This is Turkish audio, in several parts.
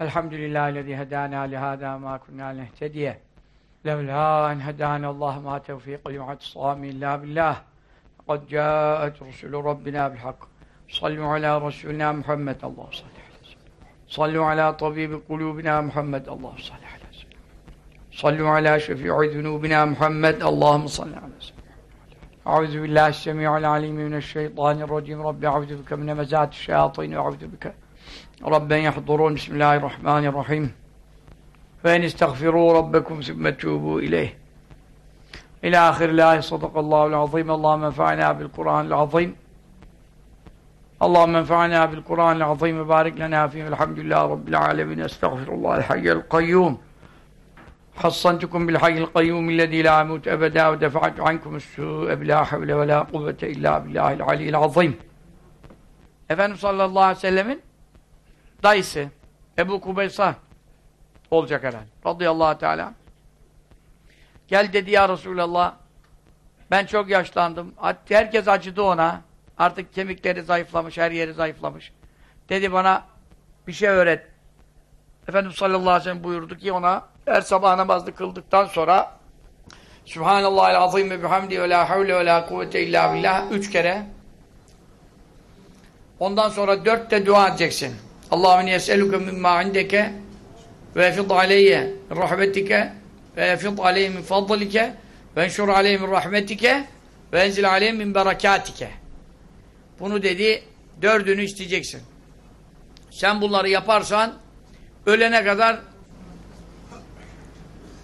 الحمد لله الذي هدانا لهذا ما كنا نهتدي لولا أن هدانا الله ما توفيقي واعتصامي إلا بالله قد جاءت رسل ربنا بالحق صلوا على رسولنا محمد الله صل على سيدنا صلوا على طبيب قلوبنا محمد الله صل على سيدنا صلوا على شفيع ذنوبنا محمد اللهم صل على سيدنا أعوذ بالله السميع العليم من الشيطان الرجيم رب أعوذ بك من مزات الشياطين وأعوذ بك ربا يحضرون. بسم الله الرحمن الرحيم. فإن استغفروا ربكم ثم توبوا إليه. إلى آخر الآية. صدق الله العظيم. اللهم انفعنا بالقرآن العظيم. اللهم انفعنا بالقرآن العظيم. وبارك لنا فيه. الحمد لله رب العالمين. أستغفر الله الحي القيوم. حصنتكم بالحي القيوم الذي لا يموت أبدا. ودفعت عنكم السوء بلا حول ولا قوة إلا بالله العلي العظيم. Efendimiz sallallahu aleyhi ve sellemin dayısı Ebu Kubeysa olacak herhalde. Radıyallahu teala. Gel dedi ya Resulallah. Ben çok yaşlandım. Herkes acıdı ona. Artık kemikleri zayıflamış, her yeri zayıflamış. Dedi bana bir şey öğret. Efendimiz sallallahu aleyhi ve sellem buyurdu ki ona her sabah namazını kıldıktan sonra Subhanallahil azim ve bihamdi ve la havle ve la kuvvete illa billah üç kere ondan sonra dört de dua edeceksin. Allahümme yes'eluke mimma indeke ve efid aleyye rahmetike ve efid aleyhi min fadlike ve enşur aleyhi min rahmetike ve enzil aleyhi min berekatike. Bunu dedi, dördünü isteyeceksin. Sen bunları yaparsan ölene kadar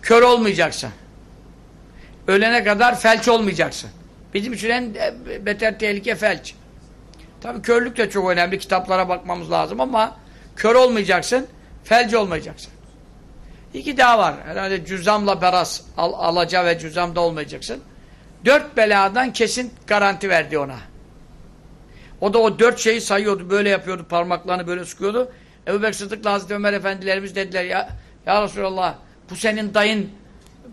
kör olmayacaksın. Ölene kadar felç olmayacaksın. Bizim için en beter tehlike felç. Tabii körlük de çok önemli. Kitaplara bakmamız lazım ama kör olmayacaksın, felç olmayacaksın. İki daha var. Herhalde cüzamla beras al, alaca ve cüzamda olmayacaksın. Dört beladan kesin garanti verdi ona. O da o dört şeyi sayıyordu. Böyle yapıyordu. Parmaklarını böyle sıkıyordu. Ebu Bekir Sıddık'la Hazreti Ömer Efendilerimiz dediler ya, ya Resulallah bu senin dayın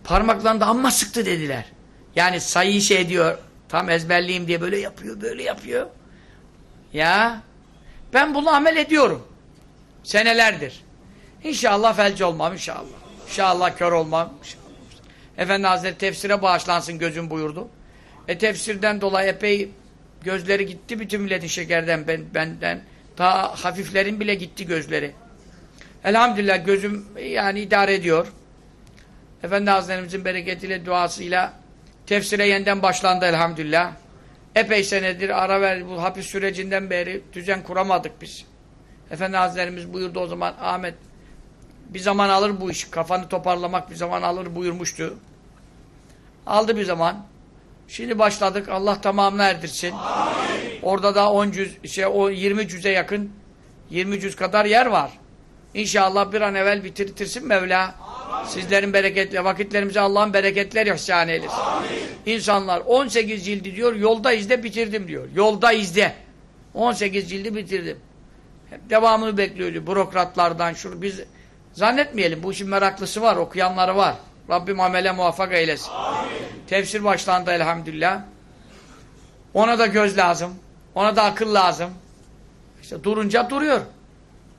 parmaklarını da amma sıktı dediler. Yani sayıyı şey diyor. Tam ezberleyeyim diye böyle yapıyor, böyle yapıyor. Ya ben bunu amel ediyorum. Senelerdir. İnşallah felç olmam inşallah. İnşallah kör olmam. İnşallah. Efendi Hazretleri tefsire bağışlansın gözüm buyurdu. E tefsirden dolayı epey gözleri gitti bütün milletin şekerden ben, benden. Ta hafiflerin bile gitti gözleri. Elhamdülillah gözüm yani idare ediyor. Efendi Hazretlerimizin bereketiyle duasıyla tefsire yeniden başlandı elhamdülillah. Epey senedir ara ver bu hapis sürecinden beri düzen kuramadık biz. Efendi Hazretlerimiz buyurdu o zaman Ahmet bir zaman alır bu iş. Kafanı toparlamak bir zaman alır buyurmuştu. Aldı bir zaman. Şimdi başladık. Allah tamamını erdirsin. Amin. Orada da 10 cüz, şey, o 20 cüze yakın 20 cüz kadar yer var. İnşallah bir an evvel bitirtirsin Mevla. Sizlerin bereketle vakitlerimize Allah'ın bereketler ihsan eylesin. Amin. İnsanlar 18 cildi diyor, yolda izde bitirdim diyor. Yolda izde. 18 cildi bitirdim. Hep devamını bekliyordu. Bürokratlardan şur biz zannetmeyelim. Bu işin meraklısı var, okuyanları var. Rabbim amele muvaffak eylesin. Amin. Tefsir başlandı elhamdülillah. Ona da göz lazım. Ona da akıl lazım. İşte durunca duruyor.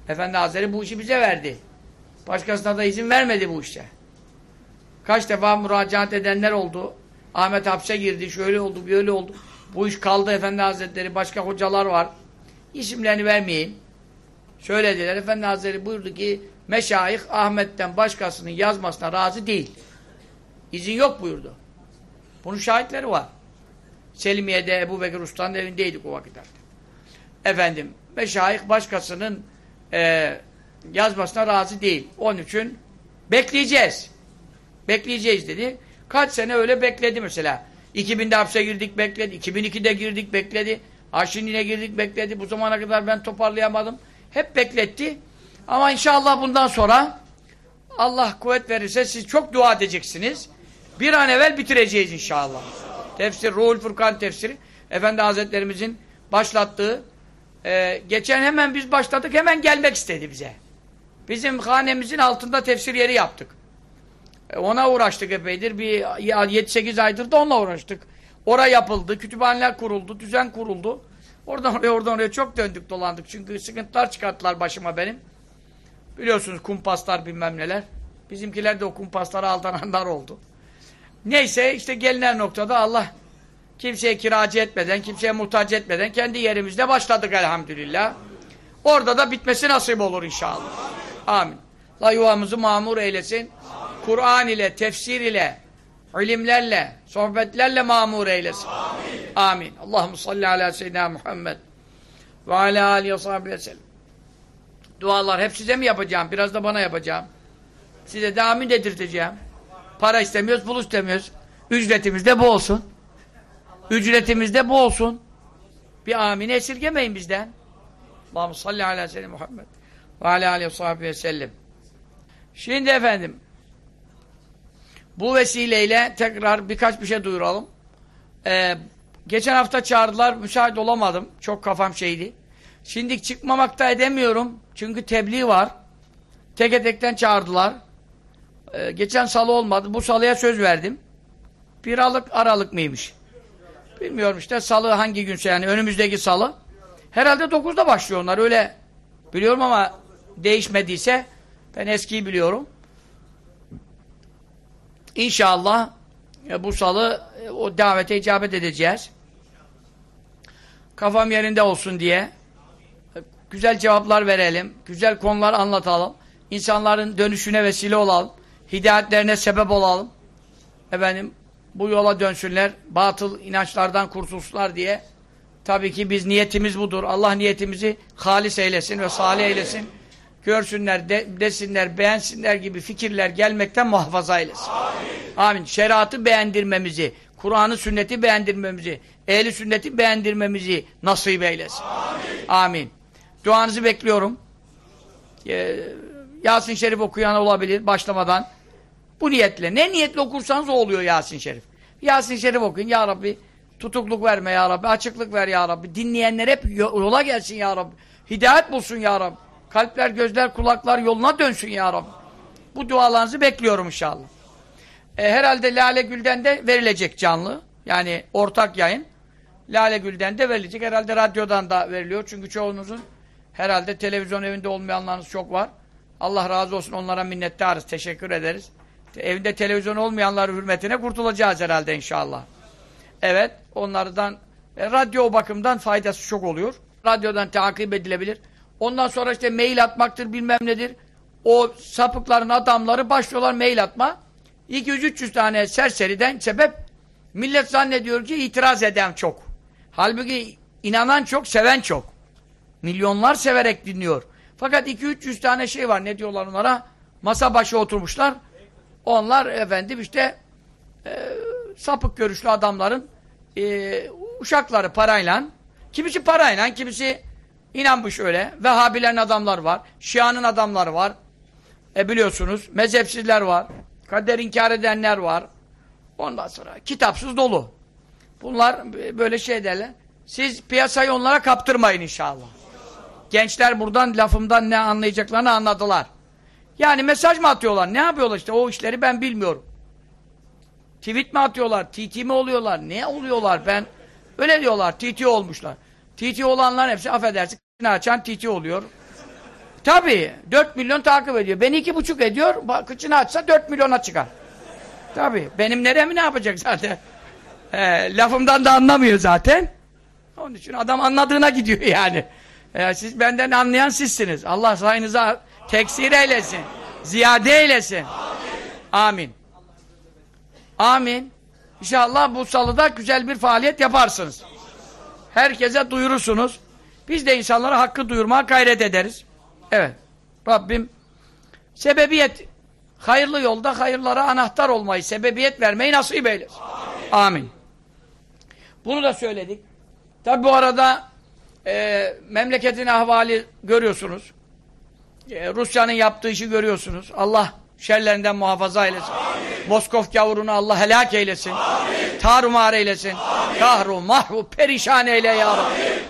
Efendi Hazretleri bu işi bize verdi. Başkasına da izin vermedi bu işte. Kaç defa müracaat edenler oldu. Ahmet hapse girdi, şöyle oldu, böyle oldu. Bu iş kaldı Efendi Hazretleri, başka hocalar var. İsimlerini vermeyeyim. Söylediler. Efendi Hazretleri buyurdu ki, Meşayih Ahmet'ten başkasının yazmasına razı değil. İzin yok buyurdu. Bunun şahitleri var. Selimiye'de Ebu Bekir Usta'nın evindeydik o vakitlerde. Efendim, Meşayih başkasının e, yazmasına razı değil. Onun için bekleyeceğiz. Bekleyeceğiz dedi. Kaç sene öyle bekledi mesela. 2000'de hapse girdik bekledi. 2002'de girdik bekledi. Aşini'ne girdik bekledi. Bu zamana kadar ben toparlayamadım. Hep bekletti. Ama inşallah bundan sonra Allah kuvvet verirse siz çok dua edeceksiniz. Bir an evvel bitireceğiz inşallah. Tefsir, Ruhul Furkan tefsiri. Efendi Hazretlerimizin başlattığı e, geçen hemen biz başladık hemen gelmek istedi bize. Bizim hanemizin altında tefsir yeri yaptık. E, ona uğraştık epeydir. Bir 7-8 aydır da onunla uğraştık. Ora yapıldı, kütüphaneler kuruldu, düzen kuruldu. Oradan oraya, oradan oraya çok döndük dolandık. Çünkü sıkıntılar çıkarttılar başıma benim. Biliyorsunuz kumpaslar bilmem neler. Bizimkiler de o kumpaslara aldananlar oldu. Neyse işte gelinen noktada Allah kimseye kiracı etmeden, kimseye muhtaç etmeden kendi yerimizde başladık elhamdülillah. Orada da bitmesi nasip olur inşallah. Amin. Allah yuvamızı mamur eylesin. Kur'an ile, tefsir ile, ilimlerle, sohbetlerle mamur eylesin. Amin. Amin. Allahümme salli ala seyyidina Muhammed ve ala aleyhi ve sahibi sellem. Dualar hep size mi yapacağım? Biraz da bana yapacağım. Size de amin dedirteceğim. Para istemiyoruz, pul istemiyoruz. Ücretimiz de bu olsun. Ücretimiz de bu olsun. Bir amin esirgemeyin bizden. Allahümme salli ala seyyidina Muhammed ve ala aleyhi ve sellem. Şimdi efendim bu vesileyle tekrar birkaç bir şey duyuralım. Ee, geçen hafta çağırdılar, müsait olamadım. Çok kafam şeydi. Şimdi çıkmamakta edemiyorum. Çünkü tebliğ var. Tek tekten çağırdılar. Ee, geçen salı olmadı. Bu salıya söz verdim. Bir aralık aralık mıymış? Bilmiyorum işte salı hangi günse yani önümüzdeki salı. Herhalde 9'da başlıyor onlar öyle biliyorum ama değişmediyse ben eskiyi biliyorum. İnşallah e, bu salı e, o davete icabet edeceğiz. Kafam yerinde olsun diye e, güzel cevaplar verelim, güzel konular anlatalım. İnsanların dönüşüne vesile olalım. Hidayetlerine sebep olalım. Efendim bu yola dönsünler, batıl inançlardan kurtulsunlar diye. Tabii ki biz niyetimiz budur. Allah niyetimizi halis eylesin ve salih eylesin. Görsünler, de, desinler, beğensinler gibi fikirler gelmekten muhafaza eylesin. Amin. Amin. Şeriatı beğendirmemizi, Kur'an'ı, sünneti beğendirmemizi, ehli sünneti beğendirmemizi nasip eylesin. Amin. Amin. Duanızı bekliyorum. Ee, Yasin Şerif okuyan olabilir başlamadan. Bu niyetle. Ne niyetle okursanız o oluyor Yasin Şerif. Yasin Şerif okuyun. Ya Rabbi tutukluk verme Ya Rabbi. Açıklık ver Ya Rabbi. Dinleyenler hep yola gelsin Ya Rabbi. Hidayet bulsun Ya Rabbi. Kalpler, gözler, kulaklar yoluna dönsün Ya Rabbi. Bu dualarınızı bekliyorum inşallah. E, herhalde Lale Gül'den de verilecek canlı. Yani ortak yayın. Lale Gül'den de verilecek. Herhalde radyodan da veriliyor. Çünkü çoğunuzun herhalde televizyon evinde olmayanlarınız çok var. Allah razı olsun onlara minnettarız. Teşekkür ederiz. Evinde televizyon olmayanların hürmetine kurtulacağız herhalde inşallah. Evet, onlardan e, radyo bakımdan faydası çok oluyor. Radyodan takip edilebilir. Ondan sonra işte mail atmaktır bilmem nedir. O sapıkların adamları başlıyorlar mail atma. 200-300 tane serseriden sebep millet zannediyor ki itiraz eden çok. Halbuki inanan çok, seven çok. Milyonlar severek dinliyor. Fakat 200-300 tane şey var. Ne diyorlar onlara? Masa başı oturmuşlar. Onlar efendim işte e, sapık görüşlü adamların e, uşakları parayla kimisi parayla, kimisi inanmış öyle. Vehhabilerin adamlar var. Şia'nın adamları var. E biliyorsunuz. Mezhepsizler var. Kader inkar edenler var. Ondan sonra kitapsız dolu. Bunlar böyle şey derler. Siz piyasayı onlara kaptırmayın inşallah. Gençler buradan lafımdan ne anlayacaklarını anladılar. Yani mesaj mı atıyorlar? Ne yapıyorlar işte? O işleri ben bilmiyorum. Tweet mi atıyorlar? TT mi oluyorlar? Ne oluyorlar? Ben öyle diyorlar. TT olmuşlar. TT olanlar hepsi affedersin açan TT oluyor. Tabii. 4 milyon takip ediyor. Beni iki buçuk ediyor. Kıçını açsa 4 milyona çıkar. Tabii. Benim neremi ne yapacak zaten? Ee, lafımdan da anlamıyor zaten. Onun için adam anladığına gidiyor yani. Ee, siz benden anlayan sizsiniz. Allah sayınıza teksir eylesin. Ziyade eylesin. Amin. Amin. İnşallah bu salıda güzel bir faaliyet yaparsınız. Herkese duyurursunuz. Biz de insanlara hakkı duyurmaya gayret ederiz. Evet. Rabbim sebebiyet hayırlı yolda hayırlara anahtar olmayı, sebebiyet vermeyi nasip eylesin. Amin. Amin. Bunu da söyledik. Tabi bu arada e, memleketin ahvali görüyorsunuz. E, Rusya'nın yaptığı işi görüyorsunuz. Allah şerlerinden muhafaza eylesin. Amin. Moskov gavurunu Allah helak eylesin. Tarumar eylesin. Kahru, mahvu, perişan eyle ya.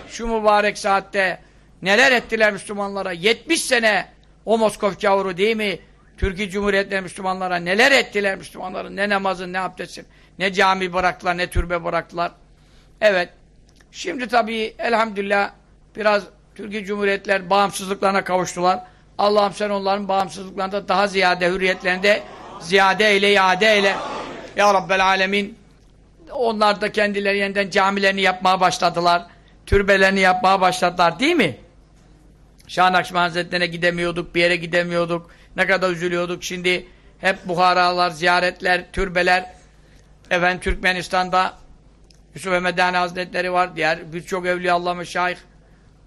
Şu mübarek saatte neler ettiler Müslümanlara. 70 sene o Moskov gavuru değil mi? Türkiye Cumhuriyetleri Müslümanlara neler ettiler Müslümanların. Ne namazın, ne abdestin, ne cami bıraktılar, ne türbe bıraktılar. Evet. Şimdi tabii elhamdülillah biraz Türkiye Cumhuriyetler bağımsızlıklarına kavuştular. Allah'ım sen onların bağımsızlıklarında daha ziyade, hürriyetlerinde ziyade eyle, iade eyle. Ya Rabbel Alemin. Onlar da kendileri yeniden camilerini yapmaya başladılar. Türbelerini yapmaya başladılar değil mi? Şah Nakşibendi Hazretleri'ne gidemiyorduk, bir yere gidemiyorduk. Ne kadar üzülüyorduk. Şimdi hep Buharalar, ziyaretler, türbeler. Efendim Türkmenistan'da Yusuf Emedani Hazretleri var. Diğer birçok evliya meşayih.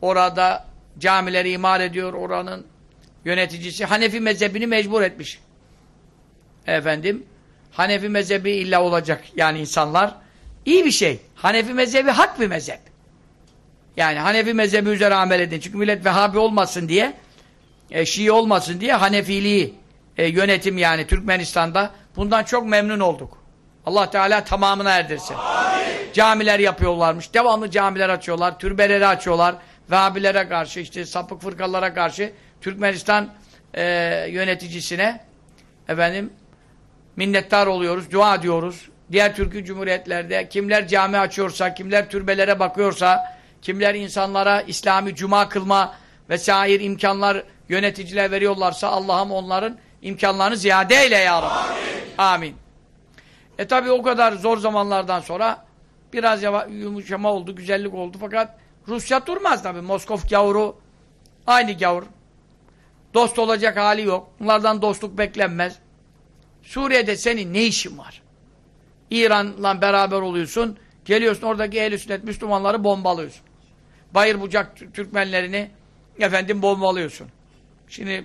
Orada camileri imar ediyor. Oranın yöneticisi Hanefi mezhebini mecbur etmiş. Efendim Hanefi mezhebi illa olacak yani insanlar. iyi bir şey. Hanefi mezhebi hak bir mezhep. Yani Hanefi mezhebi üzere amel edin. Çünkü millet Vehhabi olmasın diye e, Şii olmasın diye Hanefiliği e, yönetim yani Türkmenistan'da bundan çok memnun olduk. Allah Teala tamamına erdirsin. Amin. Camiler yapıyorlarmış. Devamlı camiler açıyorlar. Türbeleri açıyorlar. Vehhabilere karşı işte sapık fırkalara karşı Türkmenistan e, yöneticisine efendim minnettar oluyoruz, dua ediyoruz. Diğer Türkiye Cumhuriyetlerde kimler cami açıyorsa, kimler türbelere bakıyorsa, kimler insanlara İslami cuma kılma vesaire imkanlar yöneticiler veriyorlarsa Allah'ım onların imkanlarını ziyade eyle ya Rabbi. Amin. Amin. E tabi o kadar zor zamanlardan sonra biraz yumuşama oldu, güzellik oldu fakat Rusya durmaz tabi. Moskov gavuru aynı gavur. Dost olacak hali yok. Bunlardan dostluk beklenmez. Suriye'de senin ne işin var? İran'la beraber oluyorsun. Geliyorsun oradaki ehl sünnet Müslümanları bombalıyorsun. Bayır bucak Türkmenlerini efendim bombalıyorsun. Şimdi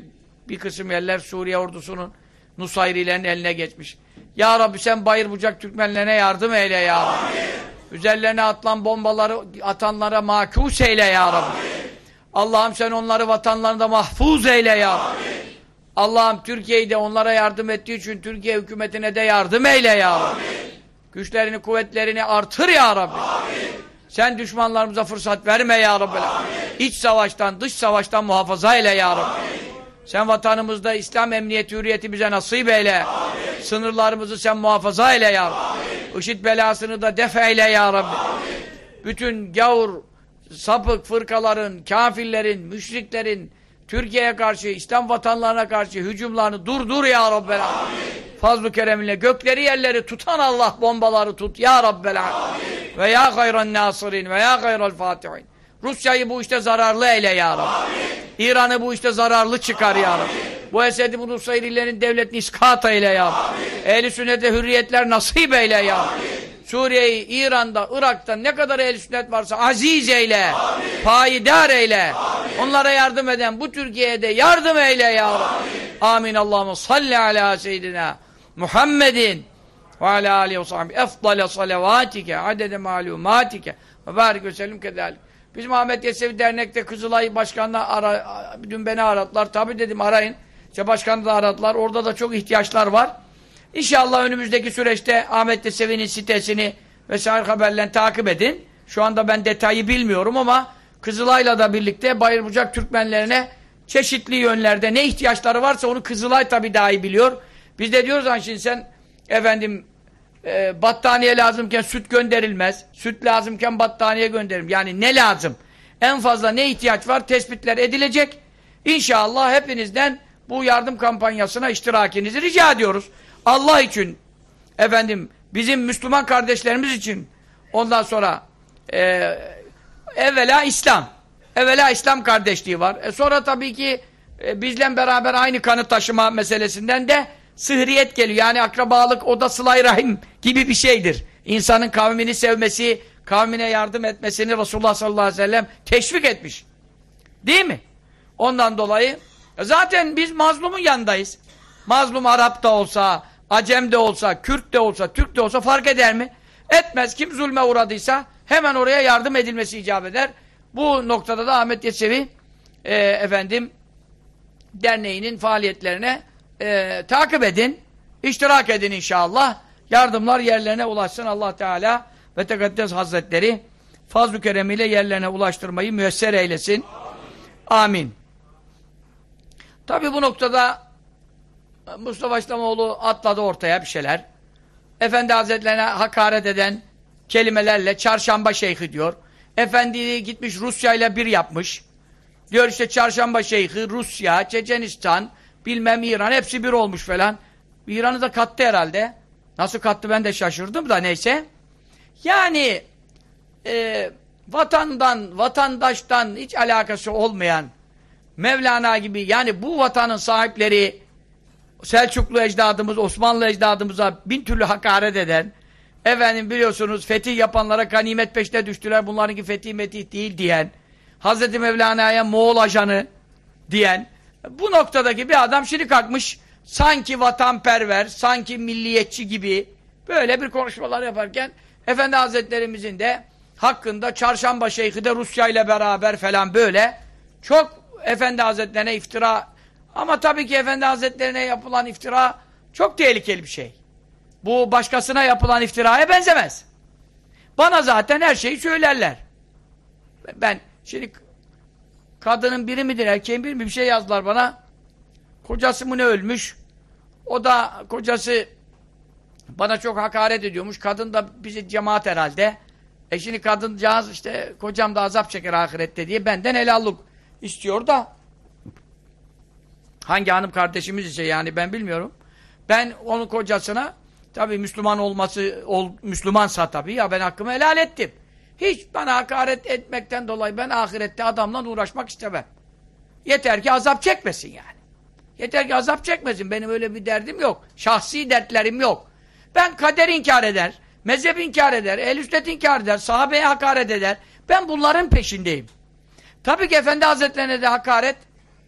bir kısım yerler Suriye ordusunun Nusayrilerin eline geçmiş. Ya Rabbi sen bayır bucak Türkmenlerine yardım eyle ya Rabbi. Amin. Üzerlerine atılan bombaları atanlara makus eyle ya Rabbi. Allah'ım sen onları vatanlarında mahfuz eyle ya. Allah'ım Türkiye'yi de onlara yardım ettiği için Türkiye hükümetine de yardım eyle ya Rabbi. Güçlerini, kuvvetlerini artır ya Rabbi. Amin. Sen düşmanlarımıza fırsat verme ya Rabbi. Amin. İç savaştan, dış savaştan muhafaza eyle ya Rabbi. Amin. Sen vatanımızda İslam emniyeti, hürriyeti bize nasip eyle. Amin. Sınırlarımızı sen muhafaza eyle ya Rabbi. Amin. IŞİD belasını da def eyle ya Rabbi. Amin. Bütün gavur, sapık fırkaların, kafirlerin, müşriklerin, Türkiye'ye karşı, İslam vatanlarına karşı hücumlarını durdur ya Rabbel Amin. Fazl-ı Kerem'inle gökleri yerleri tutan Allah bombaları tut ya Rabbel Amin. Ve ya hayran nasirin ve ya hayral fatihin. Rusya'yı bu işte zararlı eyle ya Rabbi. İran'ı bu işte zararlı çıkar ya Rabbi. Bu Esed-i Nusayrilerin devletini iskat eyle ya Rabbi. Ehl-i sünnete hürriyetler nasip eyle ya Rabbi. Suriye'yi, İran'da, Irak'ta ne kadar el sünnet varsa aziz eyle, Amin. payidar eyle. Amin. Onlara yardım eden bu Türkiye'de yardım eyle ya. Amin. Amin. Allahümme salli ala seyyidina Muhammedin ve ala aleyhi ve sahbihi efdale salavatike adede malumatike ve barik ve sellim kedalik. Bizim Ahmet Yesevi Dernek'te Kızılay Başkanı'na ara, dün beni aradılar. Tabi dedim arayın. İşte başkanı da aradılar. Orada da çok ihtiyaçlar var. İnşallah önümüzdeki süreçte Ahmet Yesevi'nin sitesini vesaire haberlerini takip edin. Şu anda ben detayı bilmiyorum ama Kızılay'la da birlikte Bayırbucak Türkmenlerine çeşitli yönlerde ne ihtiyaçları varsa onu Kızılay tabi daha iyi biliyor. Biz de diyoruz hani şimdi sen efendim e, battaniye lazımken süt gönderilmez. Süt lazımken battaniye gönderirim. Yani ne lazım? En fazla ne ihtiyaç var? Tespitler edilecek. İnşallah hepinizden bu yardım kampanyasına iştirakinizi rica ediyoruz. Allah için efendim bizim Müslüman kardeşlerimiz için ondan sonra e, evvela İslam. Evvela İslam kardeşliği var. E sonra tabii ki e, bizle beraber aynı kanı taşıma meselesinden de sıhriyet geliyor. Yani akrabalık o da sılay rahim gibi bir şeydir. İnsanın kavmini sevmesi, kavmine yardım etmesini Resulullah sallallahu aleyhi ve sellem teşvik etmiş. Değil mi? Ondan dolayı e, zaten biz mazlumun yanındayız. Mazlum Arap da olsa, Acem de olsa, Kürt de olsa, Türk de olsa fark eder mi? Etmez. Kim zulme uğradıysa hemen oraya yardım edilmesi icap eder. Bu noktada da Ahmet Yesevi e, efendim derneğinin faaliyetlerine e, takip edin. iştirak edin inşallah. Yardımlar yerlerine ulaşsın Allah Teala ve Tekaddes Hazretleri fazl-ı keremiyle yerlerine ulaştırmayı müesser eylesin. Amin. Tabi bu noktada Mustafa İslamoğlu atladı ortaya bir şeyler. Efendi Hazretlerine hakaret eden kelimelerle çarşamba şeyhi diyor. Efendi gitmiş Rusya ile bir yapmış. Diyor işte Çarşamba Şeyhi, Rusya, Çeçenistan, bilmem İran hepsi bir olmuş falan. İran'ı da kattı herhalde. Nasıl kattı ben de şaşırdım da neyse. Yani e, vatandan, vatandaştan hiç alakası olmayan Mevlana gibi yani bu vatanın sahipleri Selçuklu ecdadımız, Osmanlı ecdadımıza bin türlü hakaret eden efendim biliyorsunuz fetih yapanlara ganimet peşine düştüler bunlarınki fetih metih değil diyen Hazreti Mevlana'ya Moğol ajanı diyen bu noktadaki bir adam şimdi kalkmış sanki vatanperver, sanki milliyetçi gibi böyle bir konuşmalar yaparken Efendi Hazretlerimizin de hakkında Çarşamba Şeyhi de Rusya ile beraber falan böyle çok Efendi Hazretlerine iftira ama tabii ki Efendi Hazretlerine yapılan iftira çok tehlikeli bir şey. Bu başkasına yapılan iftiraya benzemez. Bana zaten her şeyi söylerler. Ben şimdi kadının biri midir erkeğin biri mi bir şey yazdılar bana. Kocası mı ne ölmüş? O da kocası bana çok hakaret ediyormuş. Kadın da bizi cemaat herhalde. E şimdi kadıncağız işte kocam da azap çeker ahirette diye benden helallik istiyor da hangi hanım kardeşimiz ise yani ben bilmiyorum. Ben onun kocasına tabi Müslüman olması ol, Müslümansa tabi ya ben hakkımı helal ettim. Hiç bana hakaret etmekten dolayı ben ahirette adamla uğraşmak istemem. Yeter ki azap çekmesin yani. Yeter ki azap çekmesin. Benim öyle bir derdim yok. Şahsi dertlerim yok. Ben kader inkar eder, mezhep inkar eder, el sünnet inkar eder, sahabeye hakaret eder. Ben bunların peşindeyim. Tabii ki Efendi Hazretlerine de hakaret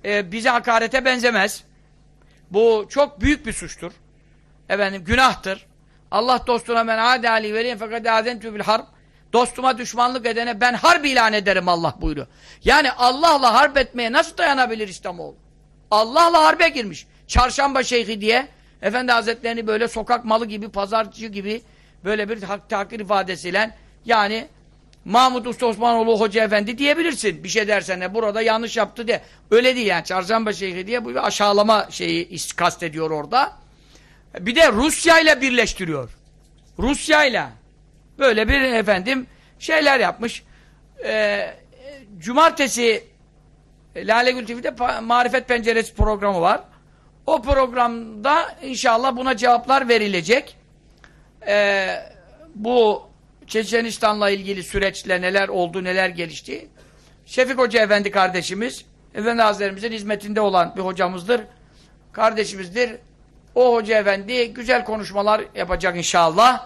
e, bize hakarete benzemez. Bu çok büyük bir suçtur. Efendim günahtır. Allah dostuna men ade ali fakat azentü bil harb. Dostuma düşmanlık edene ben harp ilan ederim Allah buyuruyor. Yani Allah'la harp etmeye nasıl dayanabilir İslamoğlu? Allah'la harbe girmiş. Çarşamba şeyhi diye Efendi Hazretlerini böyle sokak malı gibi, pazarcı gibi böyle bir hak takir ifadesiyle yani Mahmut Usta Osmanoğlu Hoca Efendi diyebilirsin. Bir şey dersen de burada yanlış yaptı diye. Öyle değil yani Çarşamba Şeyhi diye bu bir aşağılama şeyi kastediyor orada. Bir de Rusya ile birleştiriyor. Rusya ile böyle bir efendim şeyler yapmış. Ee, cumartesi Lale Gül TV'de Marifet Penceresi programı var. O programda inşallah buna cevaplar verilecek. Ee, bu Çeçenistan'la ilgili süreçle neler oldu, neler gelişti. Şefik Hoca Efendi kardeşimiz, Efendi Hazretlerimizin hizmetinde olan bir hocamızdır. Kardeşimizdir. O Hoca Efendi güzel konuşmalar yapacak inşallah.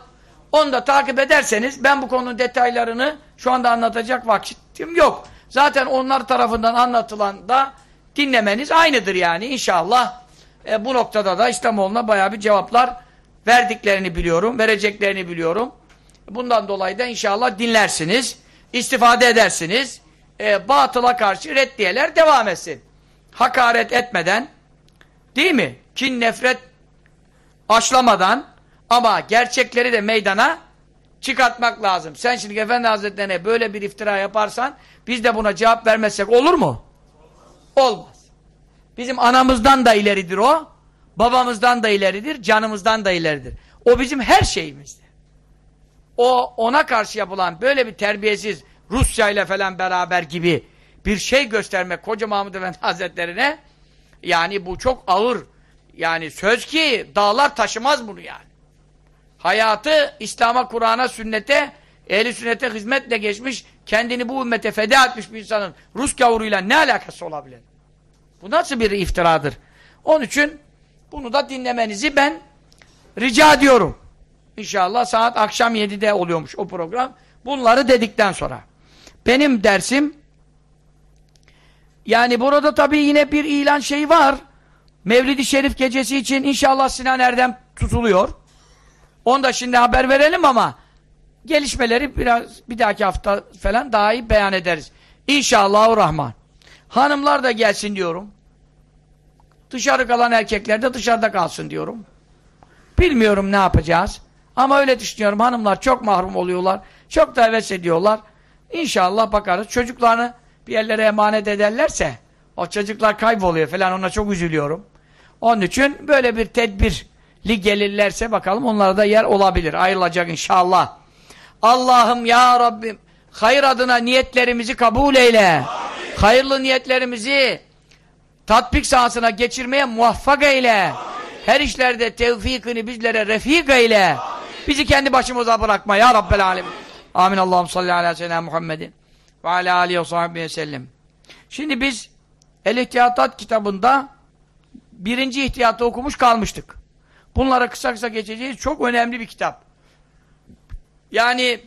Onu da takip ederseniz ben bu konunun detaylarını şu anda anlatacak vaktim yok. Zaten onlar tarafından anlatılan da dinlemeniz aynıdır yani inşallah. E, bu noktada da İslamoğlu'na bayağı bir cevaplar verdiklerini biliyorum, vereceklerini biliyorum. Bundan dolayı da inşallah dinlersiniz, istifade edersiniz. E, batıla karşı reddiyeler devam etsin. Hakaret etmeden, değil mi? Kin, nefret aşlamadan ama gerçekleri de meydana çıkartmak lazım. Sen şimdi Efendi Hazretlerine böyle bir iftira yaparsan biz de buna cevap vermezsek olur mu? Olmaz. Bizim anamızdan da ileridir o, babamızdan da ileridir, canımızdan da ileridir. O bizim her şeyimizdir. O ona karşı yapılan böyle bir terbiyesiz Rusya ile falan beraber gibi bir şey göstermek Koca Mahmud Efendi Hazretlerine yani bu çok ağır yani söz ki dağlar taşımaz bunu yani. Hayatı İslam'a, Kur'an'a, sünnete, ehli sünnete hizmetle geçmiş, kendini bu ümmete feda etmiş bir insanın Rus gavuruyla ne alakası olabilir? Bu nasıl bir iftiradır? Onun için bunu da dinlemenizi ben rica ediyorum. İnşallah saat akşam 7'de oluyormuş o program. Bunları dedikten sonra. Benim dersim yani burada tabii yine bir ilan şeyi var. Mevlid-i Şerif gecesi için inşallah Sinan Erdem tutuluyor. Onu da şimdi haber verelim ama gelişmeleri biraz bir dahaki hafta falan daha iyi beyan ederiz. İnşallah Rahman. Hanımlar da gelsin diyorum. Dışarı kalan erkekler de dışarıda kalsın diyorum. Bilmiyorum ne yapacağız. Ama öyle düşünüyorum. Hanımlar çok mahrum oluyorlar. Çok da heves ediyorlar. İnşallah bakarız. Çocuklarını bir yerlere emanet ederlerse o çocuklar kayboluyor falan ona çok üzülüyorum. Onun için böyle bir tedbirli gelirlerse bakalım onlara da yer olabilir. Ayrılacak inşallah. Allah'ım ya Rabbim hayır adına niyetlerimizi kabul eyle. Amin. Hayırlı niyetlerimizi tatbik sahasına geçirmeye muvaffak eyle. Her işlerde tevfikini bizlere refik eyle. Bizi kendi başımıza bırakma ya Rabbel Alem. Amin. Allah'ım salli ala seyyidina Muhammedin ve ala alihi ve sahbihi sellem. Şimdi biz El İhtiyatat kitabında birinci ihtiyatı okumuş kalmıştık. Bunlara kısa kısa geçeceğiz. Çok önemli bir kitap. Yani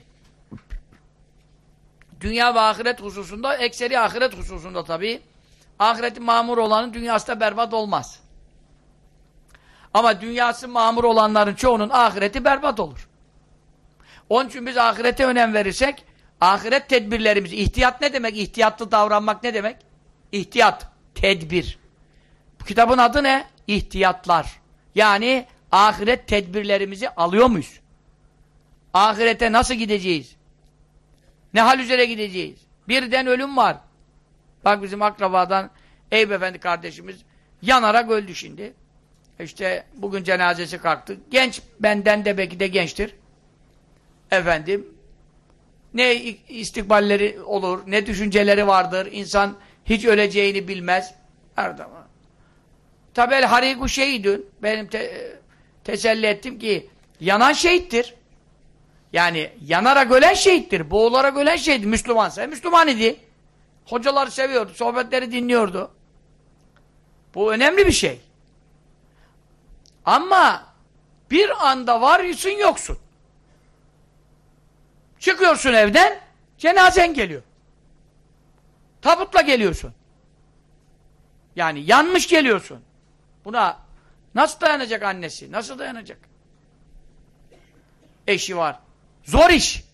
dünya ve ahiret hususunda, ekseri ahiret hususunda tabii ahireti mamur olanın dünyası da berbat olmaz. Ama dünyası mamur olanların çoğunun ahireti berbat olur. Onun için biz ahirete önem verirsek, ahiret tedbirlerimiz, ihtiyat ne demek? İhtiyatlı davranmak ne demek? İhtiyat, tedbir. Bu kitabın adı ne? İhtiyatlar. Yani ahiret tedbirlerimizi alıyor muyuz? Ahirete nasıl gideceğiz? Ne hal üzere gideceğiz? Birden ölüm var. Bak bizim akrabadan Eyüp Efendi kardeşimiz yanarak öldü şimdi. İşte bugün cenazesi kalktı. Genç, benden de belki de gençtir. Efendim, ne istikballeri olur, ne düşünceleri vardır. İnsan hiç öleceğini bilmez. Her zaman. Tabi el hariku şehidün. Benim te teselli ettim ki yanan şehittir. Yani yanarak ölen şehittir. Boğularak ölen şehittir. Müslümansa Müslüman idi. Hocaları seviyordu. Sohbetleri dinliyordu. Bu önemli bir şey. Ama bir anda varsın yoksun. Çıkıyorsun evden, cenazen geliyor. Tabutla geliyorsun. Yani yanmış geliyorsun. Buna nasıl dayanacak annesi? Nasıl dayanacak? Eşi var. Zor iş.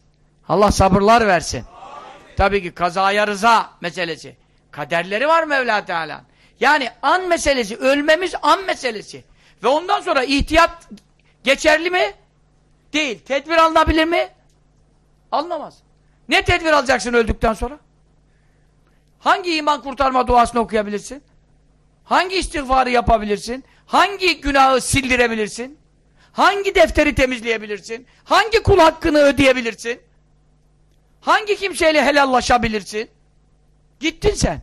Allah sabırlar versin. Tabii ki kazaya rıza meselesi. Kaderleri var Mevla Teala. Yani an meselesi, ölmemiz an meselesi. Ve ondan sonra ihtiyat geçerli mi? Değil. Tedbir alınabilir mi? Alınamaz. Ne tedbir alacaksın öldükten sonra? Hangi iman kurtarma duasını okuyabilirsin? Hangi istiğfarı yapabilirsin? Hangi günahı sildirebilirsin? Hangi defteri temizleyebilirsin? Hangi kul hakkını ödeyebilirsin? Hangi kimseyle helallaşabilirsin? Gittin sen.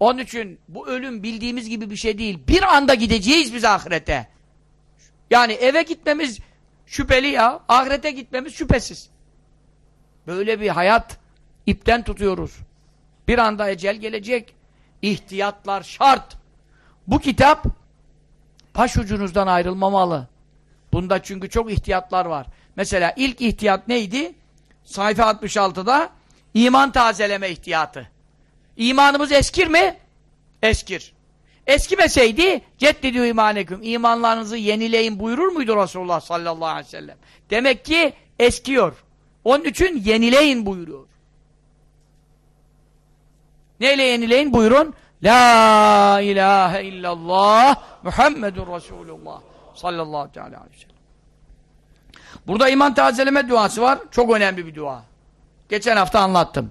Onun için bu ölüm bildiğimiz gibi bir şey değil. Bir anda gideceğiz biz ahirete. Yani eve gitmemiz şüpheli ya. Ahirete gitmemiz şüphesiz. Böyle bir hayat ipten tutuyoruz. Bir anda ecel gelecek. İhtiyatlar şart. Bu kitap paşucunuzdan ayrılmamalı. Bunda çünkü çok ihtiyatlar var. Mesela ilk ihtiyat neydi? Sayfa 66'da iman tazeleme ihtiyatı. İmanımız eskir mi? Eskir. Eskimeseydi ceddidü imaneküm. İmanlarınızı yenileyin buyurur muydu Resulullah sallallahu aleyhi ve sellem? Demek ki eskiyor. Onun için yenileyin buyuruyor. Neyle yenileyin? Buyurun. La ilahe illallah Muhammedun Resulullah sallallahu aleyhi ve sellem. Burada iman tazeleme duası var. Çok önemli bir dua. Geçen hafta anlattım.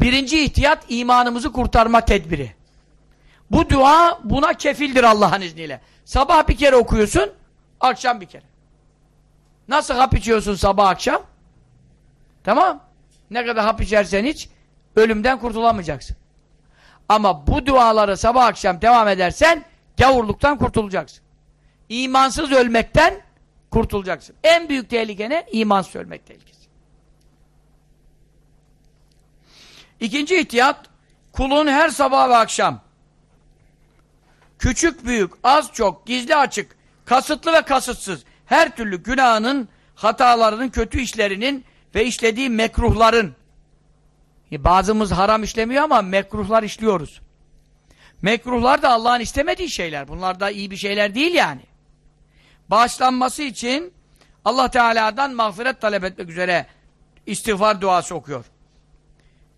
Birinci ihtiyat imanımızı kurtarma tedbiri. Bu dua buna kefildir Allah'ın izniyle. Sabah bir kere okuyorsun, akşam bir kere. Nasıl hap içiyorsun sabah akşam? Tamam. Ne kadar hap içersen iç, ölümden kurtulamayacaksın. Ama bu duaları sabah akşam devam edersen, gavurluktan kurtulacaksın. İmansız ölmekten kurtulacaksın. En büyük tehlike ne? İmansız ölmek tehlikesi. İkinci ihtiyat, kulun her sabah ve akşam küçük büyük, az çok, gizli açık, kasıtlı ve kasıtsız her türlü günahının, hatalarının, kötü işlerinin ve işlediği mekruhların e, bazımız haram işlemiyor ama mekruhlar işliyoruz. Mekruhlar da Allah'ın istemediği şeyler. Bunlar da iyi bir şeyler değil yani. Bağışlanması için Allah Teala'dan mağfiret talep etmek üzere istiğfar duası okuyor.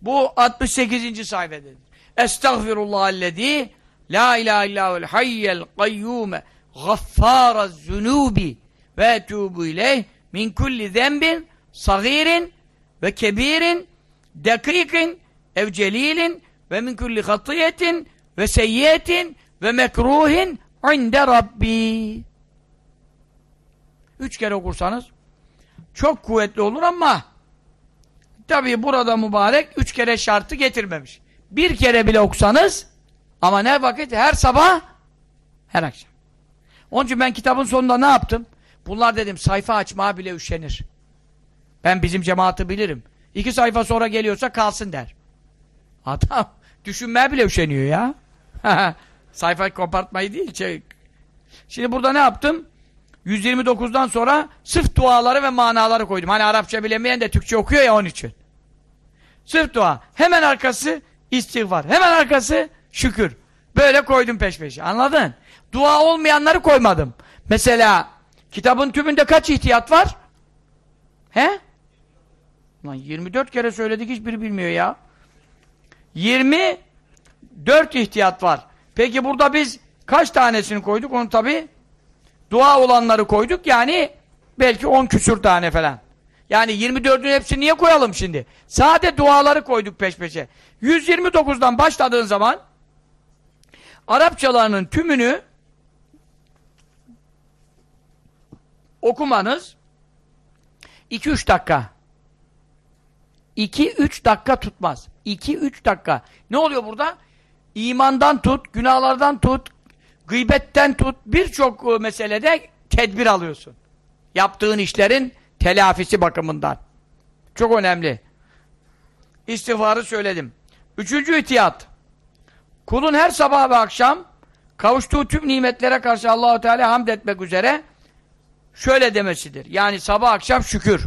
Bu 68. sayfededir. Estağfirullahellezî La ilahe illahul hayyel kayyume gaffâraz zunubi ve etûbü ileyh min kulli zenbin sagirin ve kebirin dakikin ev celilin ve min kulli hatiyetin ve seyyiyetin ve mekruhin inde Rabbi. Üç kere okursanız çok kuvvetli olur ama Tabii burada mübarek üç kere şartı getirmemiş. Bir kere bile okusanız ama ne vakit? Her sabah her akşam. Onun için ben kitabın sonunda ne yaptım? Bunlar dedim sayfa açmaya bile üşenir. Ben bizim cemaati bilirim. İki sayfa sonra geliyorsa kalsın der. Adam düşünmeye bile üşeniyor ya. sayfa kopartmayı değil. Şey. Şimdi burada ne yaptım? 129'dan sonra sırf duaları ve manaları koydum. Hani Arapça bilemeyen de Türkçe okuyor ya onun için. Sırf dua. Hemen arkası istiğfar. Hemen arkası şükür. Böyle koydum peş peşe. Anladın? Dua olmayanları koymadım. Mesela kitabın tümünde kaç ihtiyat var? He? Lan 24 kere söyledik hiçbiri bilmiyor ya. 24 ihtiyat var. Peki burada biz kaç tanesini koyduk? Onu tabi dua olanları koyduk. Yani belki 10 küsür tane falan. Yani 24'ün hepsini niye koyalım şimdi? Sade duaları koyduk peş peşe. 129'dan başladığın zaman Arapçalarının tümünü okumanız 2-3 dakika. 2-3 dakika tutmaz. 2-3 dakika. Ne oluyor burada? İmandan tut, günahlardan tut, gıybetten tut, birçok e, meselede tedbir alıyorsun. Yaptığın işlerin telafisi bakımından. Çok önemli. İstiğfarı söyledim. Üçüncü ihtiyat. Kulun her sabah ve akşam kavuştuğu tüm nimetlere karşı Allahu Teala hamd etmek üzere şöyle demesidir. Yani sabah akşam şükür.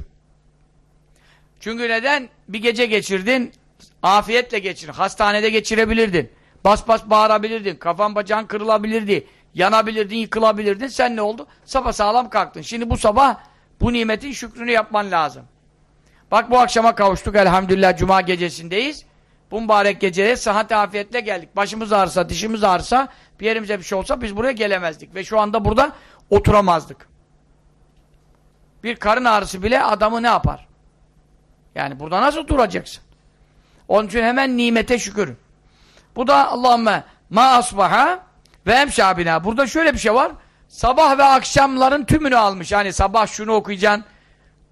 Çünkü neden? Bir gece geçirdin, afiyetle geçir. Hastanede geçirebilirdin. Bas bas bağırabilirdin. Kafan bacağın kırılabilirdi. Yanabilirdin, yıkılabilirdin. Sen ne oldu? Sabah sağlam kalktın. Şimdi bu sabah bu nimetin şükrünü yapman lazım. Bak bu akşama kavuştuk elhamdülillah cuma gecesindeyiz. Bu mübarek geceye sıhhat afiyetle geldik. Başımız ağrısa, dişimiz ağrısa, bir yerimize bir şey olsa biz buraya gelemezdik. Ve şu anda burada oturamazdık. Bir karın ağrısı bile adamı ne yapar? Yani burada nasıl duracaksın? Onun için hemen nimete şükür. Bu da Allahümme ma asbaha ve emşabina. Burada şöyle bir şey var. Sabah ve akşamların tümünü almış. Yani sabah şunu okuyacaksın,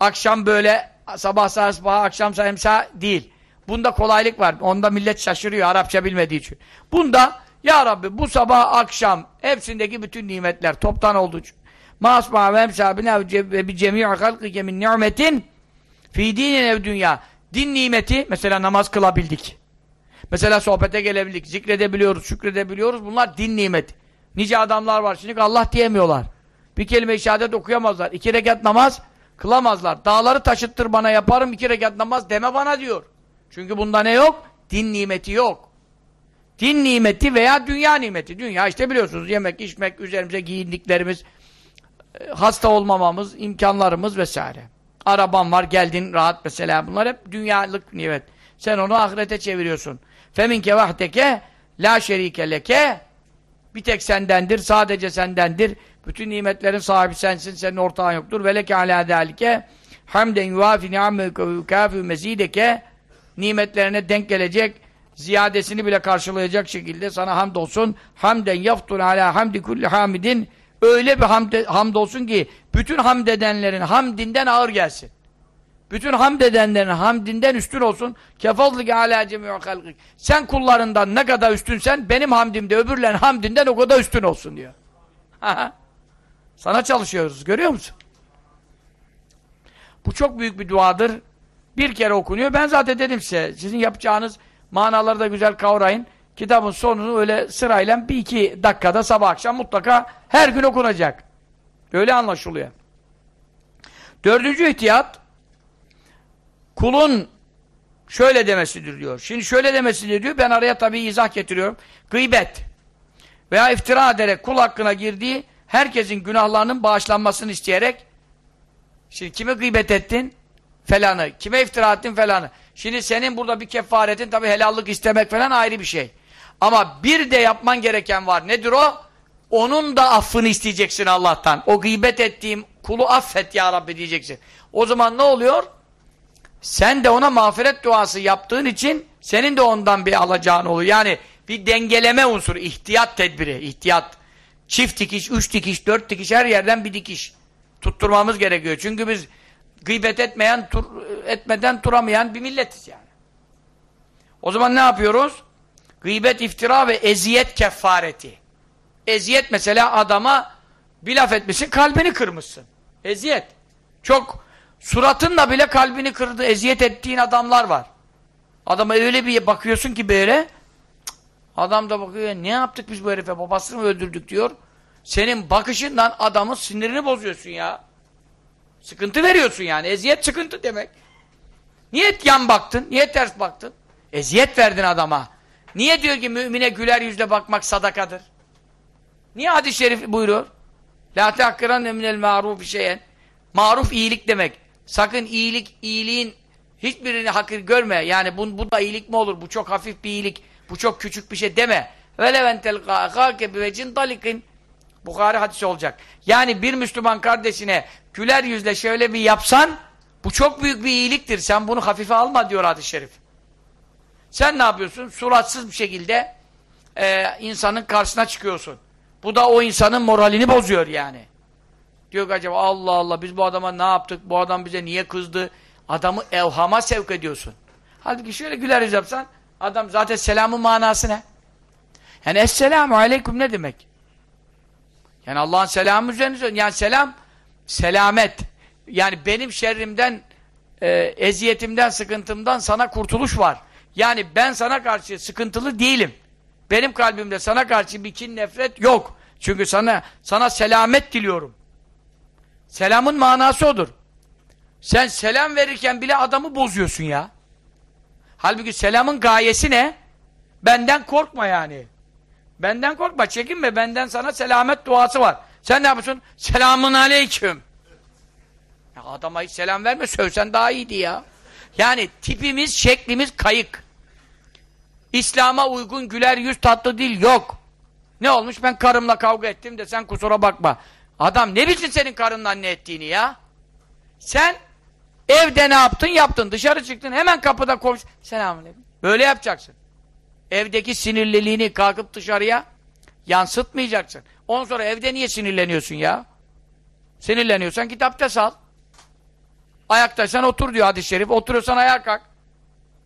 akşam böyle, sabah sabah, akşam emsa değil. Bunda kolaylık var. Onda millet şaşırıyor Arapça bilmediği için. Bunda ya Rabbi bu sabah akşam hepsindeki bütün nimetler toptan olduğu için. Ma asbaha ve emşabina ve bi cemi'i halkike min ni'metin fi dinin ev dünya. Din nimeti mesela namaz kılabildik. Mesela sohbete gelebildik, zikredebiliyoruz, şükredebiliyoruz. Bunlar din nimeti. Nice adamlar var şimdi Allah diyemiyorlar. Bir kelime-i şehadet okuyamazlar. İki rekat namaz kılamazlar. Dağları taşıttır bana yaparım iki rekat namaz deme bana diyor. Çünkü bunda ne yok? Din nimeti yok. Din nimeti veya dünya nimeti. Dünya işte biliyorsunuz yemek, içmek, üzerimize giyindiklerimiz, e, hasta olmamamız, imkanlarımız vesaire. Araban var geldin rahat mesela. Bunlar hep dünyalık nimet. Sen onu ahirete çeviriyorsun. Feminke vahdeke la şerike leke bir tek sendendir, sadece sendendir. Bütün nimetlerin sahibi sensin, senin ortağın yoktur. Ve leke alâ dâlike hamden yuâfi ni'ameke ve yukâfü mezîdeke nimetlerine denk gelecek, ziyadesini bile karşılayacak şekilde sana hamd olsun. Hamden yaftun alâ hamdi kulli hamidin öyle bir hamd, hamd olsun ki bütün hamd edenlerin hamdinden ağır gelsin. Bütün hamd edenlerin hamdinden üstün olsun. Kefadlıke alâ cemi'u halkik. Sen kullarından ne kadar üstünsen benim hamdimde öbürlerin hamdinden o kadar üstün olsun diyor. Sana çalışıyoruz. Görüyor musun? Bu çok büyük bir duadır. Bir kere okunuyor. Ben zaten dedim size sizin yapacağınız manaları da güzel kavrayın. Kitabın sonunu öyle sırayla bir iki dakikada sabah akşam mutlaka her gün okunacak. Öyle anlaşılıyor. Dördüncü ihtiyat kulun şöyle demesidir diyor. Şimdi şöyle demesidir diyor. Ben araya tabii izah getiriyorum. Gıybet veya iftira ederek kul hakkına girdiği herkesin günahlarının bağışlanmasını isteyerek şimdi kime gıybet ettin? Felanı. Kime iftira ettin? Felanı. Şimdi senin burada bir kefaretin tabii helallik istemek falan ayrı bir şey. Ama bir de yapman gereken var. Nedir o? Onun da affını isteyeceksin Allah'tan. O gıybet ettiğim kulu affet ya Rabbi diyeceksin. O zaman ne oluyor? Sen de ona mağfiret duası yaptığın için senin de ondan bir alacağın oluyor. Yani bir dengeleme unsuru, ihtiyat tedbiri, ihtiyat. Çift dikiş, üç dikiş, dört dikiş her yerden bir dikiş tutturmamız gerekiyor. Çünkü biz gıybet etmeyen, tur, etmeden duramayan bir milletiz yani. O zaman ne yapıyoruz? Gıybet, iftira ve eziyet kefareti. Eziyet mesela adama bir laf etmişsin, kalbini kırmışsın. Eziyet. Çok suratınla bile kalbini kırdı, eziyet ettiğin adamlar var. Adama öyle bir bakıyorsun ki böyle adam da bakıyor ne yaptık biz bu herife babasını mı öldürdük diyor. Senin bakışından adamın sinirini bozuyorsun ya. Sıkıntı veriyorsun yani. Eziyet sıkıntı demek. Niye yan baktın? Niye ters baktın? Eziyet verdin adama. Niye diyor ki mümine güler yüzle bakmak sadakadır? Niye hadis-i şerif buyuruyor? La tehakkiran minel ma'ruf şeyen. Maruf iyilik demek. Sakın iyilik, iyiliğin hiçbirini hakir görme. Yani bu, bu da iyilik mi olur? Bu çok hafif bir iyilik. Bu çok küçük bir şey deme. Veleven telqâke bivecin dalikin. Bukhari hadisi olacak. Yani bir Müslüman kardeşine güler yüzle şöyle bir yapsan bu çok büyük bir iyiliktir. Sen bunu hafife alma diyor hadis-i şerif. Sen ne yapıyorsun? Suratsız bir şekilde e, insanın karşısına çıkıyorsun. Bu da o insanın moralini bozuyor yani. Diyor ki acaba Allah Allah biz bu adama ne yaptık? Bu adam bize niye kızdı? Adamı evhama sevk ediyorsun. Halbuki şöyle güler yüz yapsan adam zaten selamın manası ne? Yani esselamu aleyküm ne demek? Yani Allah'ın selamı üzerinize yani selam selamet. Yani benim şerrimden e, eziyetimden, sıkıntımdan sana kurtuluş var. Yani ben sana karşı sıkıntılı değilim. Benim kalbimde sana karşı bir kin nefret yok. Çünkü sana sana selamet diliyorum. Selamın manası odur. Sen selam verirken bile adamı bozuyorsun ya. Halbuki selamın gayesi ne? Benden korkma yani. Benden korkma, çekinme. Benden sana selamet duası var. Sen ne yapıyorsun? Selamun aleyküm. Ya adama hiç selam verme, sövsen daha iyiydi ya. Yani tipimiz, şeklimiz kayık. İslam'a uygun güler yüz tatlı dil yok. Ne olmuş ben karımla kavga ettim de sen kusura bakma. Adam ne bilsin senin karınla ne ettiğini ya? Sen evde ne yaptın yaptın dışarı çıktın hemen kapıda konuş. Selamünaleyküm. Böyle yapacaksın. Evdeki sinirliliğini kalkıp dışarıya yansıtmayacaksın. Ondan sonra evde niye sinirleniyorsun ya? Sinirleniyorsan git abdest al. Ayaktaysan otur diyor hadis-i şerif. Oturuyorsan ayağa kalk.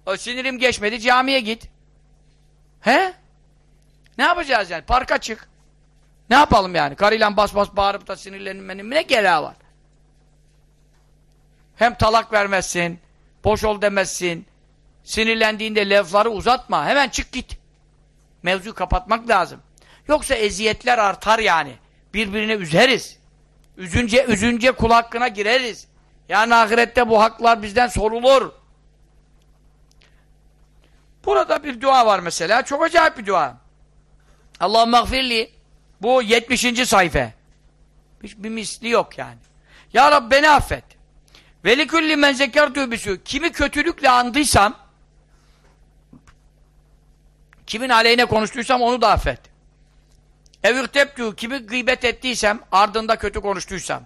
O sinirim geçmedi camiye git. He? Ne yapacağız yani? Parka çık. Ne yapalım yani? Karıyla bas bas bağırıp da sinirlenmenin ne gereği var? Hem talak vermezsin, boş ol demezsin, sinirlendiğinde lafları uzatma, hemen çık git. Mevzuyu kapatmak lazım. Yoksa eziyetler artar yani. Birbirine üzeriz. Üzünce, üzünce kul hakkına gireriz. Yani ahirette bu haklar bizden sorulur. Burada bir dua var mesela. Çok acayip bir dua. Allah'ım mağfirli. Bu 70. sayfa. Hiç bir misli yok yani. Ya Rabbi beni affet. Velikulli men zekertü bisü. Kimi kötülükle andıysam kimin aleyhine konuştuysam onu da affet. Evürteptü. Kimi gıybet ettiysem ardında kötü konuştuysam.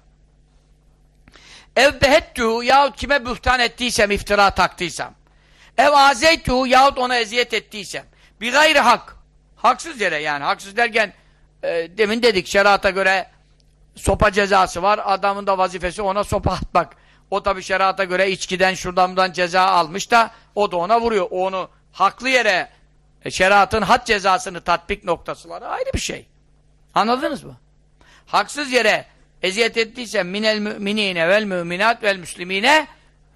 Ev behettü yahut kime bühtan ettiysem, iftira taktıysam. Ev azeytü yahut ona eziyet ettiysem. Bir gayri hak. Haksız yere yani. Haksız derken e, demin dedik şerata göre sopa cezası var. Adamın da vazifesi ona sopa atmak. O tabi şerata göre içkiden şuradan ceza almış da o da ona vuruyor. O onu haklı yere e, şeriatın had cezasını tatbik noktası var. Ayrı bir şey. Anladınız mı? Haksız yere eziyet ettiyse minel müminine vel müminat vel müslimine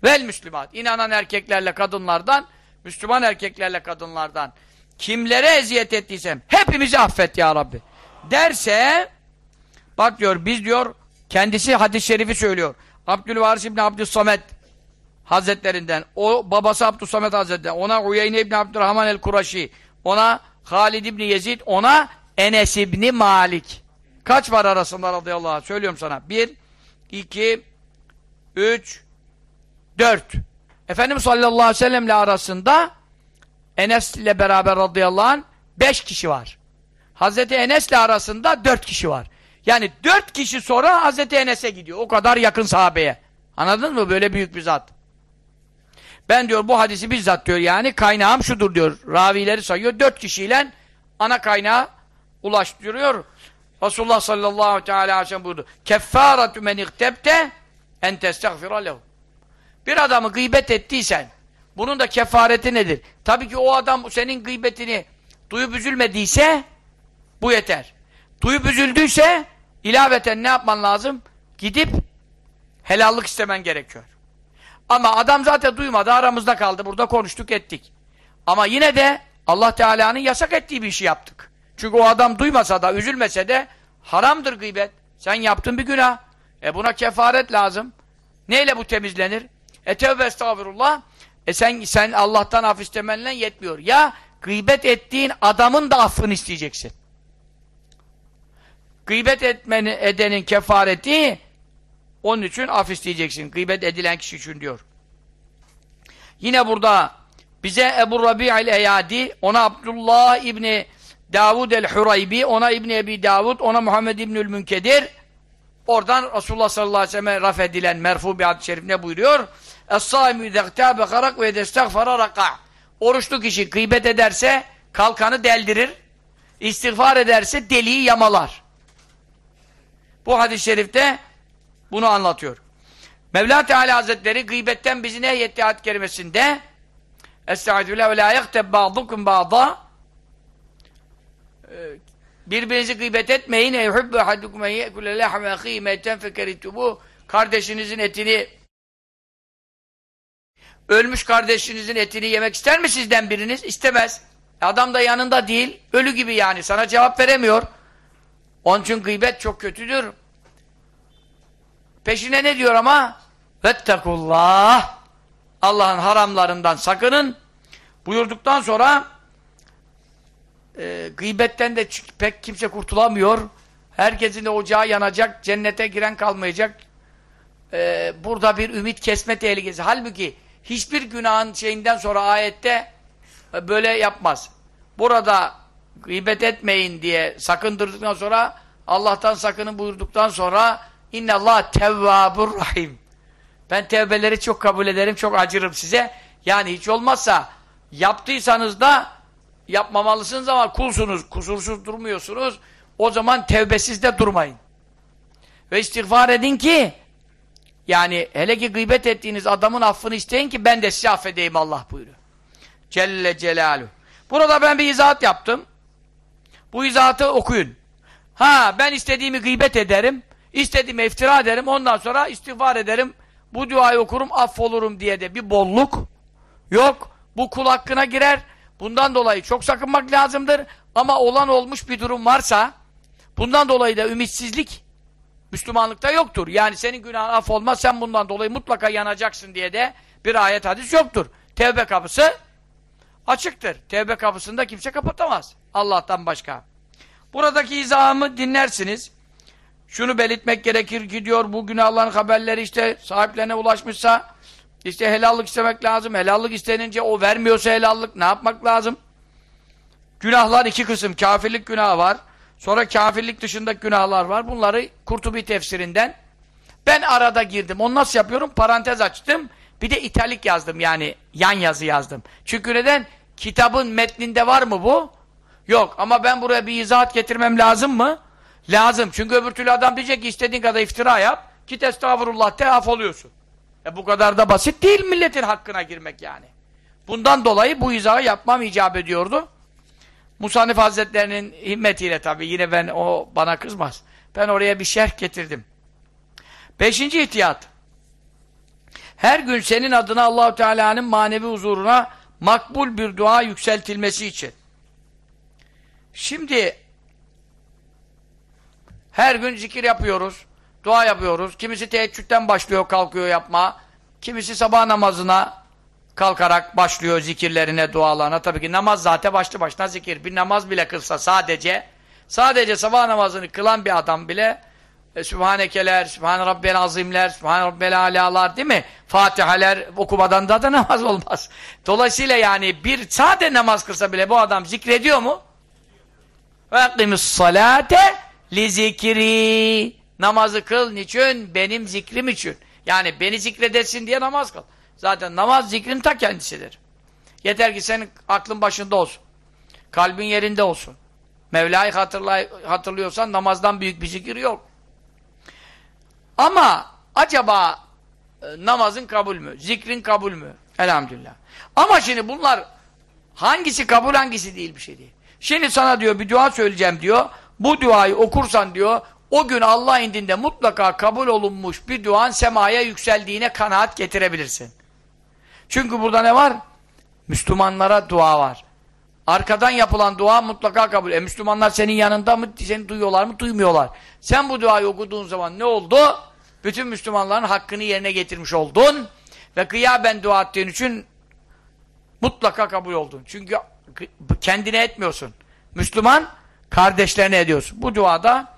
vel müslimat. İnanan erkeklerle kadınlardan, Müslüman erkeklerle kadınlardan kimlere eziyet ettiysem hepimizi affet ya Rabbi. Derse bak diyor biz diyor kendisi hadis-i şerifi söylüyor. Abdülvaris İbni Abdüssamet Hazretlerinden, o babası Abdüssamet Hazretlerinden, ona Uyeyne İbni Abdurrahman el-Kuraşi, ona Halid İbni Yezid, ona Enes İbni Malik. Kaç var arasında radıyallahu anh? Söylüyorum sana. Bir, iki, üç, dört. Efendimiz sallallahu aleyhi ve sellemle arasında Enes ile beraber radıyallahu anh beş kişi var. Hazreti Enes ile arasında dört kişi var. Yani dört kişi sonra Hazreti Enes'e gidiyor. O kadar yakın sahabeye. Anladın mı? Böyle büyük bir zat. Ben diyor bu hadisi bizzat diyor yani kaynağım şudur diyor. Ravileri sayıyor. Dört kişiyle ana kaynağa ulaştırıyor. Resulullah sallallahu aleyhi ve sellem buyurdu. Keffâretü men ihtebte en testagfira. Bir adamı gıybet ettiysen, bunun da kefareti nedir? Tabii ki o adam senin gıybetini duyup üzülmediyse, bu yeter. Duyup üzüldüyse, ilaveten ne yapman lazım? Gidip helallik istemen gerekiyor. Ama adam zaten duymadı, aramızda kaldı, burada konuştuk ettik. Ama yine de Allah Teala'nın yasak ettiği bir işi yaptık. Çünkü o adam duymasa da, üzülmese de haramdır gıybet. Sen yaptın bir günah. E buna kefaret lazım. Neyle bu temizlenir? E tevbe estağfurullah. E sen, sen Allah'tan af istemenle yetmiyor. Ya gıybet ettiğin adamın da affını isteyeceksin. Gıybet etmeni, edenin kefareti onun için af isteyeceksin. Gıybet edilen kişi için diyor. Yine burada bize Ebu Rabi'il Eyadi, ona Abdullah İbni Davud el-Huraybi, ona İbni Ebi Davud, ona Muhammed İbnül Münkedir. Oradan Resulullah sallallahu aleyhi ve selleme raf edilen merfu bir hadis-i şerif ne buyuruyor? Es-sâimü zektâbe karak ve destagfara raka. Oruçlu kişi gıybet ederse kalkanı deldirir. İstiğfar ederse deliği yamalar. Bu hadis-i şerifte bunu anlatıyor. Mevla Teala Hazretleri gıybetten bizi ne yetti ayet kerimesinde? Estaizu billah ve la yekteb ba'dukum ba'da birbirinizi gıybet etmeyin eyhubbu haddukum en ye'kule lahme ahihi meyten fekeritubu kardeşinizin etini ölmüş kardeşinizin etini yemek ister mi sizden biriniz? İstemez. Adam da yanında değil. Ölü gibi yani. Sana cevap veremiyor. Onun için gıybet çok kötüdür. Peşine ne diyor ama? Vettekullah. Allah'ın haramlarından sakının. Buyurduktan sonra e, gıybetten de pek kimse kurtulamıyor. Herkesin de ocağı yanacak. Cennete giren kalmayacak. E, burada bir ümit kesme tehlikesi. Halbuki hiçbir günahın şeyinden sonra ayette e, böyle yapmaz. Burada gıybet etmeyin diye sakındırdıktan sonra Allah'tan sakının buyurduktan sonra İnnallah tevvabur rahim. Ben tevbeleri çok kabul ederim, çok acırım size. Yani hiç olmazsa yaptıysanız da yapmamalısınız ama kulsunuz, kusursuz durmuyorsunuz. O zaman tevbesiz de durmayın. Ve istiğfar edin ki yani hele ki gıybet ettiğiniz adamın affını isteyin ki ben de size affedeyim Allah buyuruyor. Celle Celaluhu. Burada ben bir izahat yaptım. Bu izahatı okuyun. Ha ben istediğimi gıybet ederim. İstediğimi iftira ederim. Ondan sonra istiğfar ederim. Bu duayı okurum affolurum diye de bir bolluk yok. Bu kul hakkına girer. Bundan dolayı çok sakınmak lazımdır. Ama olan olmuş bir durum varsa bundan dolayı da ümitsizlik Müslümanlıkta yoktur. Yani senin günahın af sen bundan dolayı mutlaka yanacaksın diye de bir ayet hadis yoktur. Tevbe kapısı açıktır. Tevbe kapısında kimse kapatamaz. Allah'tan başka. Buradaki izahımı dinlersiniz. Şunu belirtmek gerekir ki diyor bu günahların haberleri işte sahiplerine ulaşmışsa işte helallik istemek lazım. Helallik istenince o vermiyorsa helallik ne yapmak lazım? Günahlar iki kısım. Kafirlik günahı var. Sonra kafirlik dışındaki günahlar var. Bunları Kurtubi tefsirinden ben arada girdim. Onu nasıl yapıyorum? Parantez açtım. Bir de italik yazdım yani yan yazı yazdım. Çünkü neden? Kitabın metninde var mı bu? Yok ama ben buraya bir izahat getirmem lazım mı? Lazım. Çünkü öbür türlü adam diyecek ki istediğin kadar iftira yap. Git estağfurullah de af oluyorsun. E bu kadar da basit değil milletin hakkına girmek yani. Bundan dolayı bu izahı yapmam icap ediyordu. Musanif Hazretlerinin himmetiyle tabii yine ben o bana kızmaz. Ben oraya bir şerh getirdim. Beşinci ihtiyat. Her gün senin adına Allahu Teala'nın manevi huzuruna makbul bir dua yükseltilmesi için. Şimdi her gün zikir yapıyoruz, dua yapıyoruz. Kimisi teheccüden başlıyor, kalkıyor yapma. Kimisi sabah namazına kalkarak başlıyor zikirlerine, dualarına. Tabii ki namaz zaten başlı başına zikir. Bir namaz bile kılsa sadece, sadece sabah namazını kılan bir adam bile e, Sübhanekeler, Sübhane Rabbel Azimler, Sübhane Rabbel Alalar değil mi? Fatihaler okumadan da da namaz olmaz. Dolayısıyla yani bir sade namaz kılsa bile bu adam zikrediyor mu? Salate li zikri. Namazı kıl niçin? Benim zikrim için. Yani beni zikredesin diye namaz kıl. Zaten namaz zikrin ta kendisidir. Yeter ki senin aklın başında olsun. Kalbin yerinde olsun. Mevla'yı hatırlıyorsan namazdan büyük bir zikir yok. Ama acaba e, namazın kabul mü? Zikrin kabul mü? Elhamdülillah. Ama şimdi bunlar hangisi kabul hangisi değil bir şey değil. Şimdi sana diyor bir dua söyleyeceğim diyor. Bu duayı okursan diyor o gün Allah indinde mutlaka kabul olunmuş bir duan semaya yükseldiğine kanaat getirebilirsin. Çünkü burada ne var? Müslümanlara dua var. Arkadan yapılan dua mutlaka kabul. E Müslümanlar senin yanında mı? Seni duyuyorlar mı? Duymuyorlar. Sen bu duayı okuduğun zaman ne oldu? Bütün Müslümanların hakkını yerine getirmiş oldun. Ve kıyaben dua ettiğin için mutlaka kabul oldun. Çünkü kendine etmiyorsun. Müslüman kardeşlerine ediyorsun. Bu duada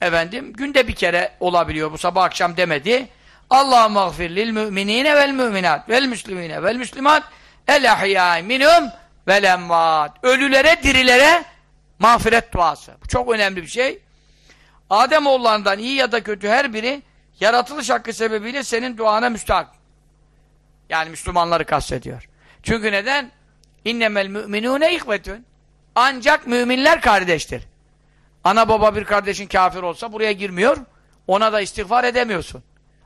efendim günde bir kere olabiliyor. Bu sabah akşam demedi. Allah'ım mağfir lil müminine vel müminat vel müslimine vel müslimat el ahyâi minhum vel emvat. Ölülere, dirilere mağfiret duası. Bu çok önemli bir şey. Adem oğullarından iyi ya da kötü her biri yaratılış hakkı sebebiyle senin duana müstahak. Yani Müslümanları kastediyor. Çünkü neden? İnnemel müminûne ihvetün. Ancak müminler kardeştir. Ana baba bir kardeşin kafir olsa buraya girmiyor. Ona da istiğfar edemiyorsun.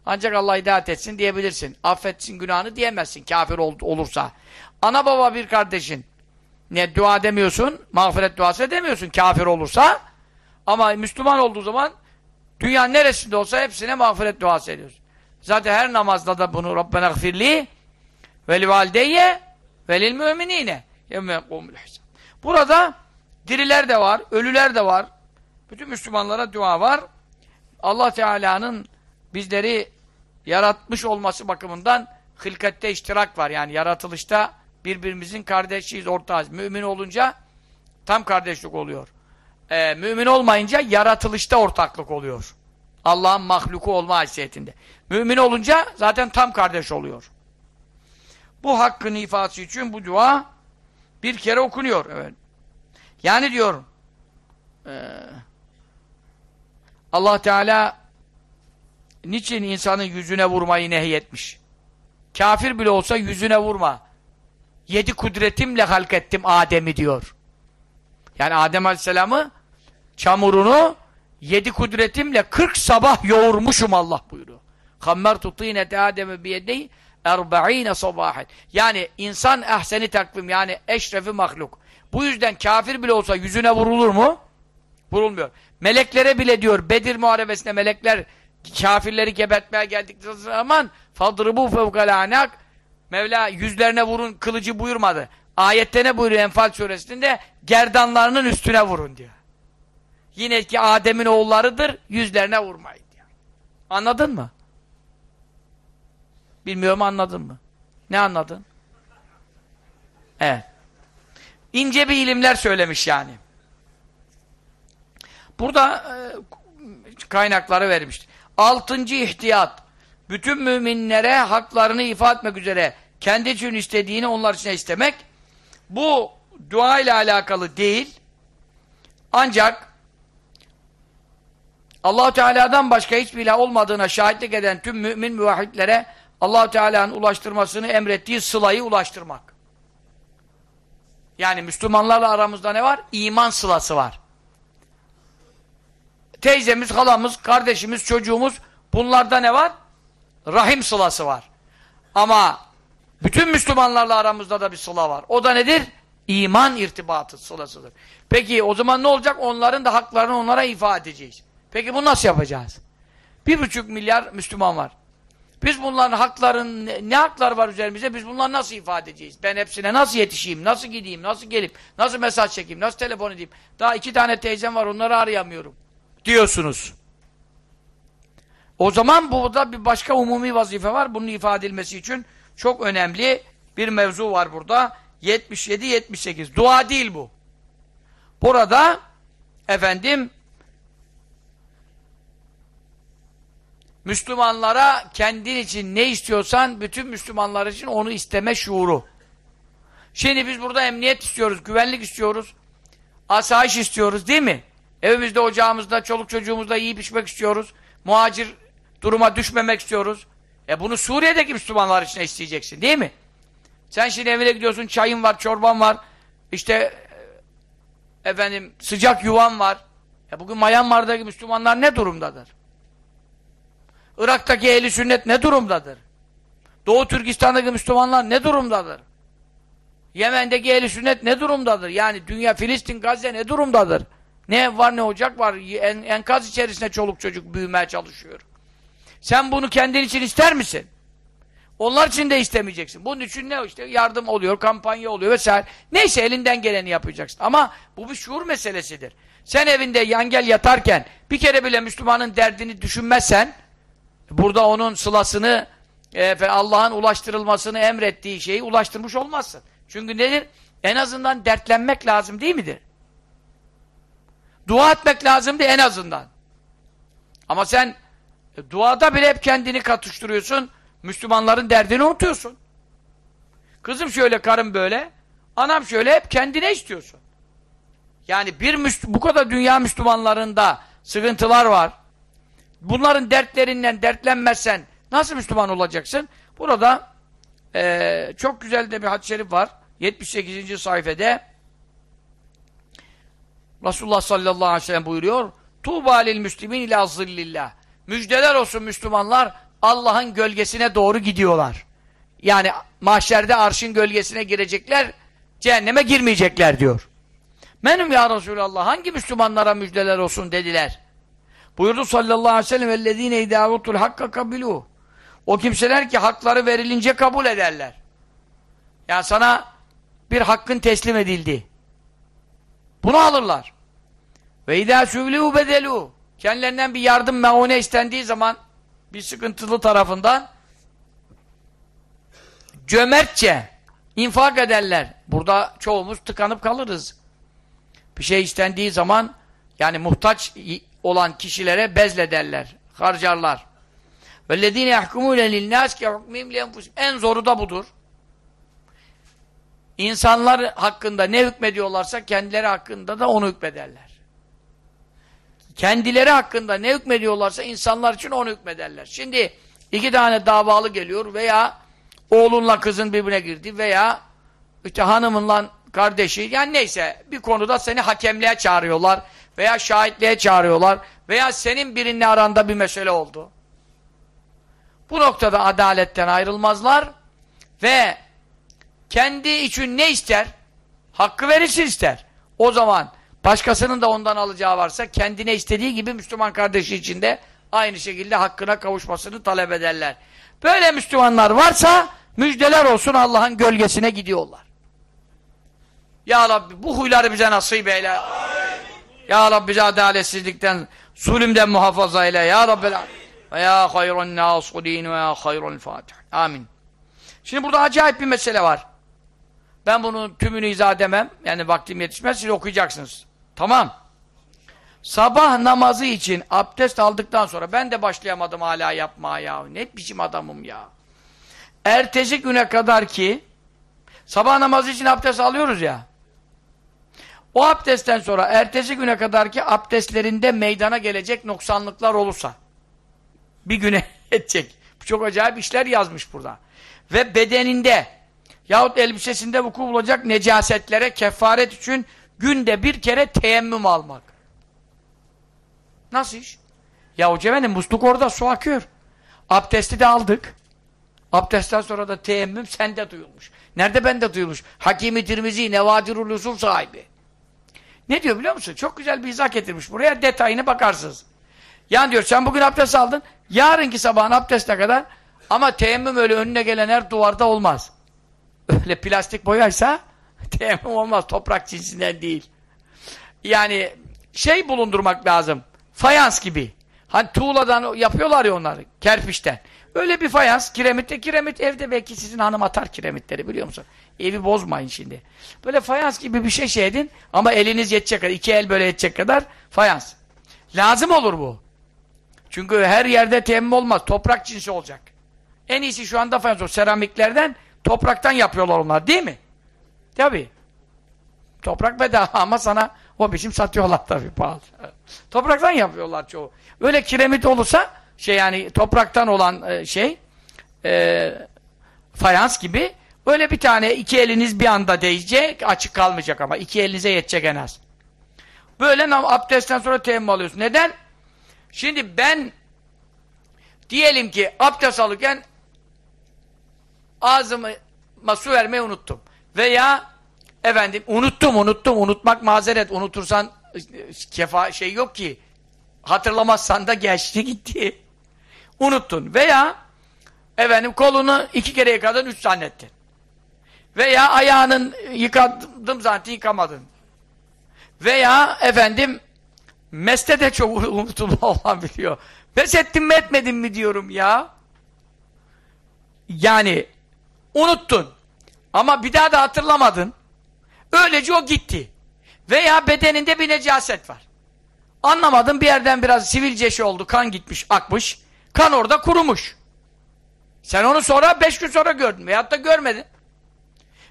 Ancak Allah hidayet etsin diyebilirsin. Affetsin günahını diyemezsin kafir ol olursa. Ana baba bir kardeşin ne dua demiyorsun, mağfiret duası edemiyorsun kafir olursa. Ama Müslüman olduğu zaman dünyanın neresinde olsa hepsine mağfiret duası ediyorsun. Zaten her namazda da bunu Rabbena gfirli ve li valideyye ve lil müminine Burada diriler de var, ölüler de var. Bütün Müslümanlara dua var. Allah Teala'nın bizleri yaratmış olması bakımından hılkatte iştirak var. Yani yaratılışta birbirimizin kardeşiyiz, ortağız. Mümin olunca tam kardeşlik oluyor. Ee, mümin olmayınca yaratılışta ortaklık oluyor. Allah'ın mahluku olma haysiyetinde. Mümin olunca zaten tam kardeş oluyor. Bu hakkın ifadesi için bu dua bir kere okunuyor. Evet. Yani diyor e, Allah Teala niçin insanın yüzüne vurmayı nehyetmiş? Kafir bile olsa yüzüne vurma. Yedi kudretimle halkettim Adem'i diyor. Yani Adem Aleyhisselam'ı çamurunu yedi kudretimle kırk sabah yoğurmuşum Allah buyuruyor. Hammertu tînete Adem'e biyedeyhi erba'ine sabahet. Yani insan ehseni takvim yani eşrefi mahluk. Bu yüzden kafir bile olsa yüzüne vurulur mu? Vurulmuyor. Meleklere bile diyor Bedir muharebesinde melekler kafirleri gebertmeye geldikleri zaman fadribu fevkal Mevla yüzlerine vurun kılıcı buyurmadı. Ayette ne buyuruyor Enfal suresinde? Gerdanlarının üstüne vurun diyor. Yine ki Adem'in oğullarıdır, yüzlerine vurmayın diyor. Anladın mı? Bilmiyorum anladın mı? Ne anladın? Evet. İnce bir ilimler söylemiş yani. Burada e, kaynakları vermiştir. Altıncı ihtiyat. Bütün müminlere haklarını ifade etmek üzere kendi için istediğini onlar için istemek. Bu dua ile alakalı değil. Ancak allah Teala'dan başka hiçbir ilah olmadığına şahitlik eden tüm mümin müvahhidlere allah Teala'nın ulaştırmasını emrettiği sılayı ulaştırmak. Yani Müslümanlarla aramızda ne var? İman sılası var. Teyzemiz, halamız, kardeşimiz, çocuğumuz bunlarda ne var? Rahim sılası var. Ama bütün Müslümanlarla aramızda da bir sıla var. O da nedir? İman irtibatı sılasıdır. Peki o zaman ne olacak? Onların da haklarını onlara ifade edeceğiz. Peki bunu nasıl yapacağız? Bir buçuk milyar Müslüman var. Biz bunların hakların, ne, ne haklar var üzerimize, biz bunları nasıl ifade edeceğiz? Ben hepsine nasıl yetişeyim, nasıl gideyim, nasıl gelip, nasıl mesaj çekeyim, nasıl telefon edeyim? Daha iki tane teyzem var, onları arayamıyorum. Diyorsunuz. O zaman burada bir başka umumi vazife var. Bunun ifade edilmesi için çok önemli bir mevzu var burada. 77-78. Dua değil bu. Burada efendim Müslümanlara kendin için ne istiyorsan bütün Müslümanlar için onu isteme şuuru. Şimdi biz burada emniyet istiyoruz, güvenlik istiyoruz, asayiş istiyoruz değil mi? Evimizde, ocağımızda, çoluk çocuğumuzda iyi pişmek istiyoruz. Muhacir duruma düşmemek istiyoruz. E bunu Suriye'deki Müslümanlar için isteyeceksin değil mi? Sen şimdi evine gidiyorsun, çayın var, çorban var, işte e, efendim sıcak yuvan var. E bugün Myanmar'daki Müslümanlar ne durumdadır? Irak'taki ehli sünnet ne durumdadır? Doğu Türkistan'daki Müslümanlar ne durumdadır? Yemen'deki ehli sünnet ne durumdadır? Yani dünya, Filistin, Gazze ne durumdadır? Ne var ne ocak var. En, enkaz içerisinde çoluk çocuk büyümeye çalışıyor. Sen bunu kendin için ister misin? Onlar için de istemeyeceksin. Bunun için ne işte yardım oluyor, kampanya oluyor vesaire. Neyse elinden geleni yapacaksın. Ama bu bir şuur meselesidir. Sen evinde yangel yatarken bir kere bile Müslümanın derdini düşünmezsen burada onun sılasını e, Allah'ın ulaştırılmasını emrettiği şeyi ulaştırmış olmazsın. Çünkü nedir? En azından dertlenmek lazım değil midir? Dua etmek lazımdı en azından. Ama sen e, duada bile hep kendini katıştırıyorsun. Müslümanların derdini unutuyorsun. Kızım şöyle, karım böyle. Anam şöyle hep kendine istiyorsun. Yani bir bu kadar dünya Müslümanlarında sıkıntılar var. Bunların dertlerinden dertlenmezsen nasıl Müslüman olacaksın? Burada e, çok güzel de bir hadis-i şerif var. 78. sayfede Resulullah sallallahu aleyhi ve sellem buyuruyor Tuğba lil müslimin ila zillillah Müjdeler olsun Müslümanlar Allah'ın gölgesine doğru gidiyorlar. Yani mahşerde arşın gölgesine girecekler, cehenneme girmeyecekler diyor. Menüm ya Resulallah hangi Müslümanlara müjdeler olsun dediler. Buyurdu sallallahu aleyhi ve sellem vellezine idavutul hakka kabilu. O kimseler ki hakları verilince kabul ederler. Yani sana bir hakkın teslim edildi. Bunu alırlar. Ve idâ süvlû bedelû. Kendilerinden bir yardım meone istendiği zaman bir sıkıntılı tarafından cömertçe infak ederler. Burada çoğumuz tıkanıp kalırız. Bir şey istendiği zaman yani muhtaç olan kişilere bezlederler, harcarlar. وَالَّذ۪ينَ يَحْكُمُونَ لِلنَّاسِ كَحُكْمِهِمْ En zoru da budur. İnsanlar hakkında ne hükmediyorlarsa kendileri hakkında da onu hükmederler. Kendileri hakkında ne hükmediyorlarsa insanlar için onu hükmederler. Şimdi iki tane davalı geliyor veya oğlunla kızın birbirine girdi veya işte hanımınla kardeşi yani neyse bir konuda seni hakemliğe çağırıyorlar veya şahitliğe çağırıyorlar veya senin birinle aranda bir mesele oldu. Bu noktada adaletten ayrılmazlar ve kendi için ne ister? Hakkı verirsin ister. O zaman başkasının da ondan alacağı varsa kendine istediği gibi Müslüman kardeşi için de aynı şekilde hakkına kavuşmasını talep ederler. Böyle Müslümanlar varsa müjdeler olsun Allah'ın gölgesine gidiyorlar. Ya Rabbi bu huyları bize nasip eyle. Ya Rabbi bize adaletsizlikten, zulümden muhafaza eyle. Ya Rabbi ve ya hayrun nasirin ve ya hayrun fatih. Amin. Şimdi burada acayip bir mesele var. Ben bunun tümünü izah edemem. Yani vaktim yetişmez. Siz okuyacaksınız. Tamam. Sabah namazı için abdest aldıktan sonra ben de başlayamadım hala yapmaya ya. Ne biçim adamım ya. Ertesi güne kadar ki sabah namazı için abdest alıyoruz ya. O abdestten sonra ertesi güne kadar ki abdestlerinde meydana gelecek noksanlıklar olursa bir güne edecek. Çok acayip işler yazmış burada. Ve bedeninde yahut elbisesinde vuku bulacak necasetlere kefaret için günde bir kere teyemmüm almak. Nasıl iş? Ya hoca benim musluk orada su akıyor. Abdesti de aldık. Abdestten sonra da teyemmüm sende duyulmuş. Nerede bende duyulmuş? Hakimi Tirmizi, Nevadirul Usul sahibi. Ne diyor biliyor musun? Çok güzel bir izah getirmiş. Buraya detayını bakarsınız. Yani diyor sen bugün abdest aldın. Yarınki sabahın abdeste kadar ama teyemmüm öyle önüne gelen her duvarda olmaz. Öyle plastik boyaysa teyemmüm olmaz. Toprak cinsinden değil. Yani şey bulundurmak lazım. Fayans gibi. Hani tuğladan yapıyorlar ya onları. Kerpiçten. Öyle bir fayans. Kiremitte kiremit evde belki sizin hanım atar kiremitleri biliyor musun? Evi bozmayın şimdi. Böyle fayans gibi bir şey şey edin ama eliniz yetecek kadar, iki el böyle yetecek kadar fayans. Lazım olur bu. Çünkü her yerde temmim olmaz. Toprak cinsi olacak. En iyisi şu anda fayans o. Seramiklerden topraktan yapıyorlar onlar değil mi? Tabi. Toprak bedava ama sana o biçim satıyorlar tabii pahalı. Topraktan yapıyorlar çoğu. Öyle kiremit olursa şey yani topraktan olan e, şey e, fayans gibi öyle bir tane iki eliniz bir anda değecek açık kalmayacak ama iki elinize yetecek en az. Böyle abdestten sonra teyemmüm alıyorsun. Neden? Şimdi ben Diyelim ki abdest alırken ağzıma su vermeyi unuttum. Veya efendim unuttum unuttum unutmak mazeret unutursan kefa şey yok ki hatırlamazsan da geçti gitti. Unuttun. Veya efendim kolunu iki kere yıkadın üç zannettin. Veya ayağının yıkadım zaten yıkamadın. Veya efendim meste de çok unutulma olan biliyor. Mes ettim mi etmedim mi diyorum ya. Yani unuttun. Ama bir daha da hatırlamadın. Öylece o gitti. Veya bedeninde bir necaset var. Anlamadın bir yerden biraz sivilceşi oldu. Kan gitmiş, akmış. Kan orada kurumuş. Sen onu sonra beş gün sonra gördün. Veyahut da görmedin.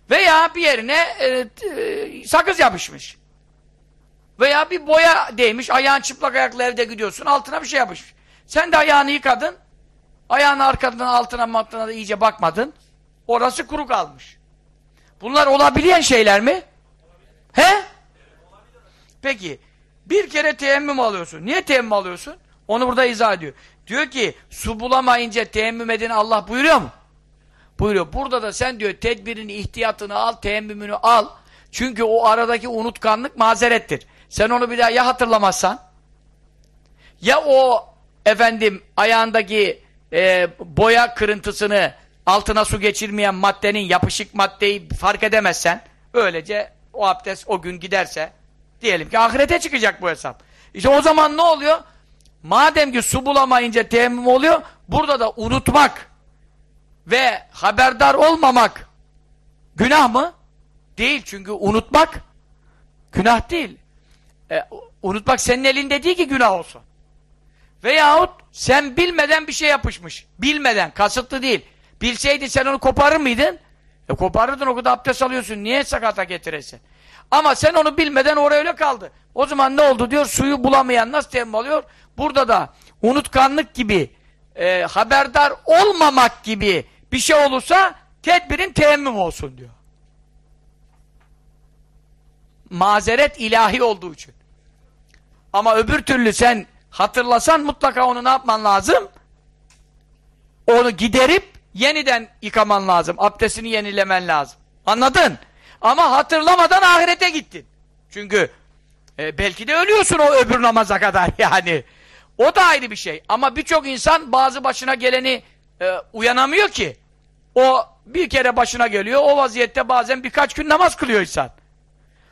Veya bir yerine e, e, sakız yapışmış. Veya bir boya değmiş. Ayağın çıplak ayakla evde gidiyorsun. Altına bir şey yapışmış. Sen de ayağını yıkadın. Ayağın arkadan altına matına da iyice bakmadın. Orası kuru kalmış. Bunlar olabilen şeyler mi? He? Peki. Bir kere teyemmüm alıyorsun. Niye teyemmüm alıyorsun? Onu burada izah ediyor. Diyor ki su bulamayınca teyemmüm edin Allah buyuruyor mu? Buyuruyor. Burada da sen diyor tedbirini, ihtiyatını al, teyemmümünü al. Çünkü o aradaki unutkanlık mazerettir. Sen onu bir daha ya hatırlamazsan ya o efendim ayağındaki e, boya kırıntısını altına su geçirmeyen maddenin yapışık maddeyi fark edemezsen öylece o abdest o gün giderse diyelim ki ahirete çıkacak bu hesap. İşte o zaman ne oluyor? Madem ki su bulamayınca teyemmüm oluyor, burada da unutmak ve haberdar olmamak günah mı? Değil çünkü unutmak günah değil. E, unutmak senin elinde değil ki günah olsun. Veyahut sen bilmeden bir şey yapışmış. Bilmeden, kasıtlı değil. Bilseydin sen onu koparır mıydın? E koparırdın o kadar abdest alıyorsun. Niye sakata getiresin? Ama sen onu bilmeden oraya öyle kaldı. O zaman ne oldu diyor? Suyu bulamayan nasıl temmim alıyor? Burada da unutkanlık gibi, e, haberdar olmamak gibi bir şey olursa tedbirin teyemmüm olsun diyor. Mazeret ilahi olduğu için. Ama öbür türlü sen hatırlasan mutlaka onu ne yapman lazım? Onu giderip yeniden yıkaman lazım. Abdestini yenilemen lazım. Anladın? Ama hatırlamadan ahirete gittin. Çünkü e, belki de ölüyorsun o öbür namaza kadar yani. O da ayrı bir şey. Ama birçok insan bazı başına geleni e, uyanamıyor ki. O bir kere başına geliyor. O vaziyette bazen birkaç gün namaz kılıyor insan.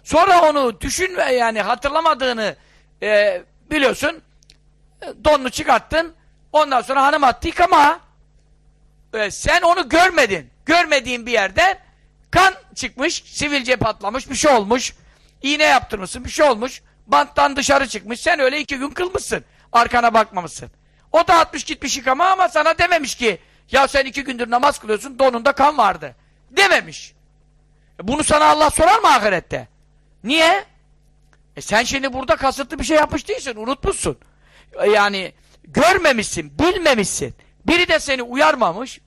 Sonra onu düşünme yani hatırlamadığını e, biliyorsun. E, donunu çıkarttın. Ondan sonra hanım attı yıkama. E, sen onu görmedin. Görmediğin bir yerden kan çıkmış, sivilce patlamış, bir şey olmuş. İğne yaptırmışsın, bir şey olmuş. Banttan dışarı çıkmış. Sen öyle iki gün kılmışsın. Arkana bakmamışsın. O da atmış gitmiş yıkama ama sana dememiş ki ya sen iki gündür namaz kılıyorsun donunda kan vardı. Dememiş. E bunu sana Allah sorar mı ahirette? Niye? E sen şimdi burada kasıtlı bir şey yapmış değilsin. Unutmuşsun. E yani görmemişsin, bilmemişsin. Biri de seni uyarmamış.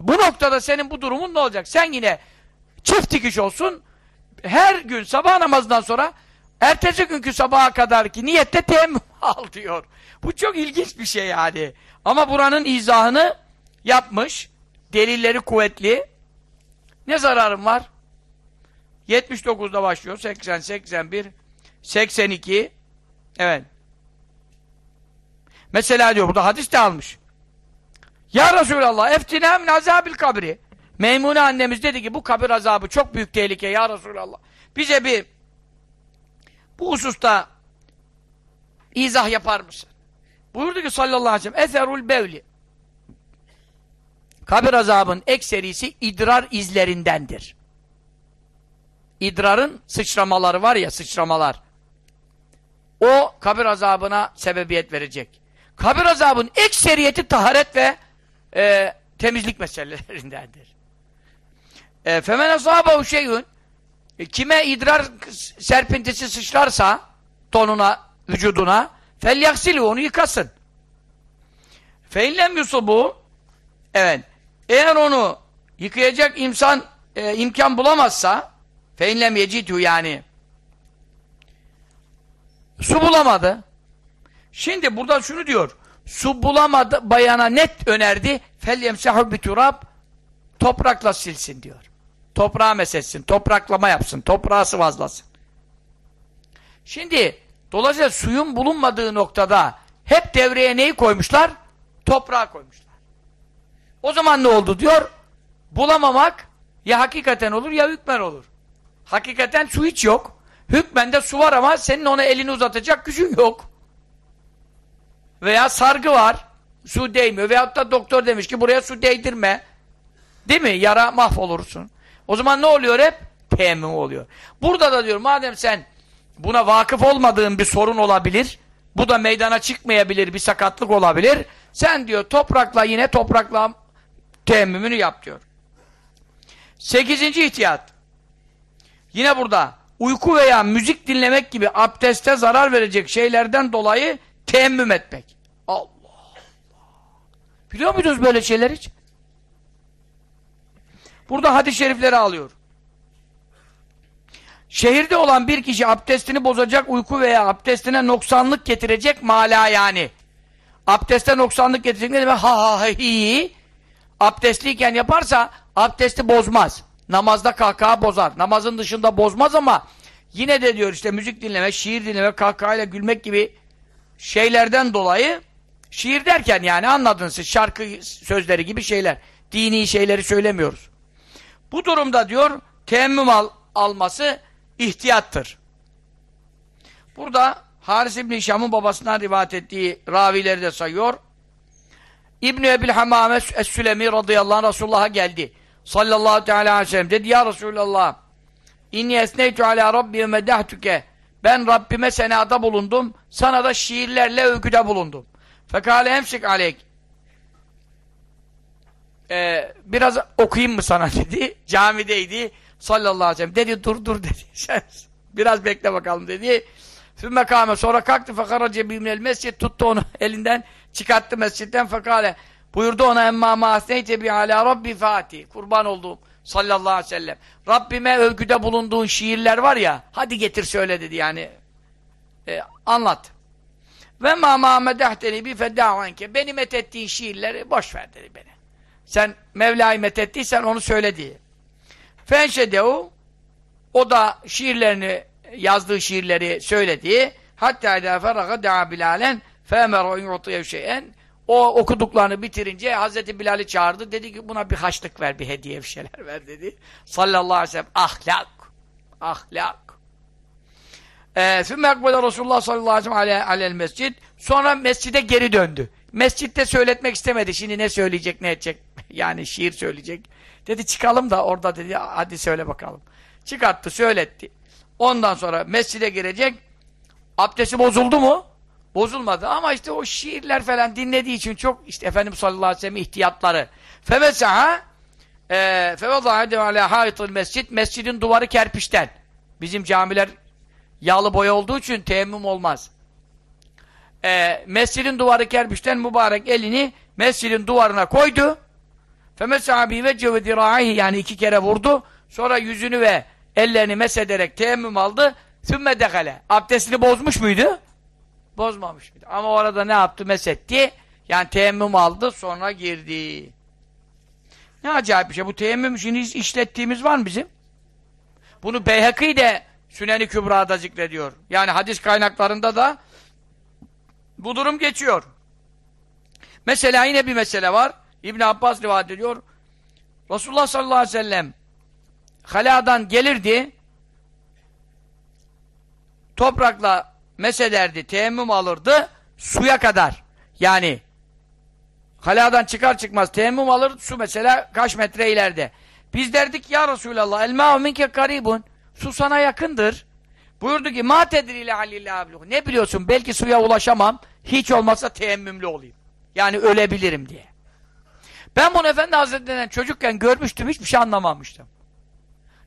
Bu noktada senin bu durumun ne olacak? Sen yine çift dikiş olsun. Her gün sabah namazından sonra ertesi günkü sabaha kadar ki niyette temmüm al diyor. Bu çok ilginç bir şey yani. Ama buranın izahını yapmış. Delilleri kuvvetli. Ne zararım var? 79'da başlıyor. 80, 81, 82. Evet. Mesela diyor burada hadis de almış. Ya Resulallah eftine min azabil kabri. Meymune annemiz dedi ki bu kabir azabı çok büyük tehlike ya Resulallah. Bize bir bu hususta izah yapar mısın? Buyurdu ki sallallahu aleyhi ve sellem eserul bevli kabir azabın ekserisi idrar izlerindendir. İdrarın sıçramaları var ya sıçramalar. O kabir azabına sebebiyet verecek. Kabir azabın ekseriyeti taharet ve e, temizlik meselelerindendir. E, femen asabahu şeyün e, kime idrar serpintisi sıçrarsa tonuna, vücuduna felyaksili onu yıkasın. Feillem yusubu evet eğer onu yıkayacak insan e, imkan bulamazsa feillem yecidü yani su bulamadı. Şimdi burada şunu diyor su bulamadı bayana net önerdi. Fel yemsahu biturab toprakla silsin diyor. Toprağa mesetsin, topraklama yapsın, toprağı sıvazlasın. Şimdi dolayısıyla suyun bulunmadığı noktada hep devreye neyi koymuşlar? Toprağı koymuşlar. O zaman ne oldu diyor? Bulamamak ya hakikaten olur ya hükmen olur. Hakikaten su hiç yok. Hükmen de su var ama senin ona elini uzatacak gücün yok. Veya sargı var. Su değmiyor. Veyahut da doktor demiş ki buraya su değdirme. Değil mi? Yara mahvolursun. O zaman ne oluyor hep? Teyemmüm oluyor. Burada da diyor madem sen buna vakıf olmadığın bir sorun olabilir. Bu da meydana çıkmayabilir. Bir sakatlık olabilir. Sen diyor toprakla yine toprakla teyemmümünü yap diyor. Sekizinci ihtiyat. Yine burada uyku veya müzik dinlemek gibi abdeste zarar verecek şeylerden dolayı teyemmüm etmek. Allah Allah. Biliyor muydunuz böyle şeyler hiç? Burada hadis-i şerifleri alıyor. Şehirde olan bir kişi abdestini bozacak uyku veya abdestine noksanlık getirecek mala yani. Abdeste noksanlık getirecek ne demek? Ha ha hi. Abdestliyken yaparsa abdesti bozmaz. Namazda kahkaha bozar. Namazın dışında bozmaz ama yine de diyor işte müzik dinlemek, şiir dinlemek, kahkahayla gülmek gibi şeylerden dolayı şiir derken yani anladınız siz şarkı sözleri gibi şeyler. Dini şeyleri söylemiyoruz. Bu durumda diyor teemmüm al, alması ihtiyattır. Burada Haris İbni Şam'ın babasından rivayet ettiği ravileri de sayıyor. İbni Ebil Hamame Es-Sülemi radıyallahu anh Resulullah'a geldi. Sallallahu teala aleyhi ve sellem dedi ya Resulallah inni esneytu ala rabbi ve medahtuke ben Rabbime senada bulundum sana da şiirlerle övgüde bulundum. Fekale emsik aleyk ee, biraz okuyayım mı sana dedi. Camideydi sallallahu aleyhi ve sellem. Dedi dur dur dedi. biraz bekle bakalım dedi. Sümme kâme sonra kalktı fekarace bimnel mescid tuttu onu elinden çıkarttı mescitten fekale buyurdu ona emma mâsneyte bi alâ rabbi fatih kurban olduğum sallallahu aleyhi ve sellem Rabbime övgüde bulunduğun şiirler var ya hadi getir söyle dedi yani e, anlat ve ma ma medahteni bi fedda'anke beni methettiğin şiirleri boş ver dedi beni sen Mevla'yı methettiysen onu söyle diye fenşedehu o da şiirlerini yazdığı şiirleri söyledi. Hatta idâ feraga da'a Bilal'en fe'emeru yu'tiyev şeyen o okuduklarını bitirince Hazreti Bilal'i çağırdı. Dedi ki buna bir haçlık ver, bir hediye bir şeyler ver dedi. Sallallahu aleyhi ve sellem. Ahlak. Ahlak. Sümme ekbele Resulullah sallallahu aleyhi ve aleyhi mescid. Sonra mescide geri döndü. Mescitte söyletmek istemedi. Şimdi ne söyleyecek, ne edecek? Yani şiir söyleyecek. Dedi çıkalım da orada dedi hadi söyle bakalım. Çıkarttı, söyletti. Ondan sonra mescide girecek. Abdesti bozuldu mu? Bozulmadı ama işte o şiirler falan dinlediği için çok işte Efendimiz sallallahu aleyhi ve sellem ihtiyatları. Fevesaha fevadaha ala haitul mescid mescidin duvarı kerpiçten. Bizim camiler yağlı boya olduğu için teyemmüm olmaz. E, mescidin duvarı kerpiçten mübarek elini mescidin duvarına koydu. Femesaha bi vecce ve diraihi yani iki kere vurdu. Sonra yüzünü ve ellerini mesederek teyemmüm aldı. Sümme dekale. Abdestini bozmuş muydu? Bozmamış mıydı? Ama orada ne yaptı? Mesetti. Yani teyemmüm aldı sonra girdi. Ne acayip bir şey. Bu teyemmüm işini işlettiğimiz var mı bizim? Bunu Beyhaki de Süneni Kübra'da zikrediyor. Yani hadis kaynaklarında da bu durum geçiyor. Mesela yine bir mesele var. İbn Abbas rivayet ediyor. Resulullah sallallahu aleyhi ve sellem haladan gelirdi toprakla mesederdi, teyemmüm alırdı suya kadar. Yani haladan çıkar çıkmaz teyemmüm alır su mesela kaç metre ileride. Biz derdik ya Resulallah el ma'u minke karibun su sana yakındır. Buyurdu ki ma tedriyle halillah ne biliyorsun belki suya ulaşamam hiç olmazsa teyemmümlü olayım. Yani ölebilirim diye. Ben bunu Efendi Hazretleri'nden çocukken görmüştüm hiçbir şey anlamamıştım.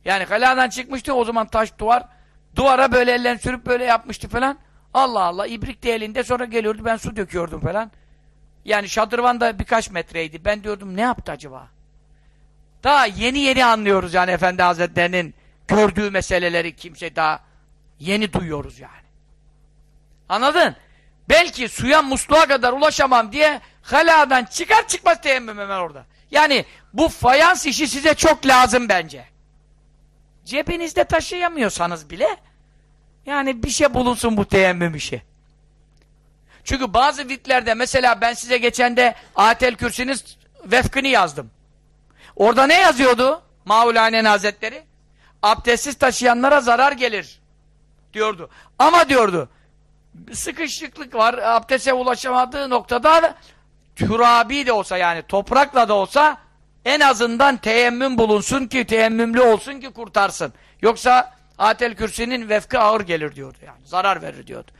Yani kaladan çıkmıştı o zaman taş duvar. Duvara böyle ellerini sürüp böyle yapmıştı falan. Allah Allah ibrik de elinde sonra geliyordu ben su döküyordum falan. Yani şadırvan da birkaç metreydi. Ben diyordum ne yaptı acaba? Daha yeni yeni anlıyoruz yani Efendi Hazretleri'nin gördüğü meseleleri kimse daha yeni duyuyoruz yani. Anladın? Belki suya musluğa kadar ulaşamam diye haladan çıkar çıkmaz teyemmüm hemen orada. Yani bu fayans işi size çok lazım bence. Cebinizde taşıyamıyorsanız bile yani bir şey bulunsun bu teyemmüm işi. Çünkü bazı vitlerde mesela ben size geçende Atel Kürsü'nün vefkini yazdım. Orada ne yazıyordu? Maulanen Hazretleri. Abdestsiz taşıyanlara zarar gelir. Diyordu. Ama diyordu. Sıkışıklık var. Abdeste ulaşamadığı noktada türabi de olsa yani toprakla da olsa en azından teyemmüm bulunsun ki teyemmümlü olsun ki kurtarsın. Yoksa Atel Kürsü'nün vefkı ağır gelir diyordu yani. Zarar verir diyordu.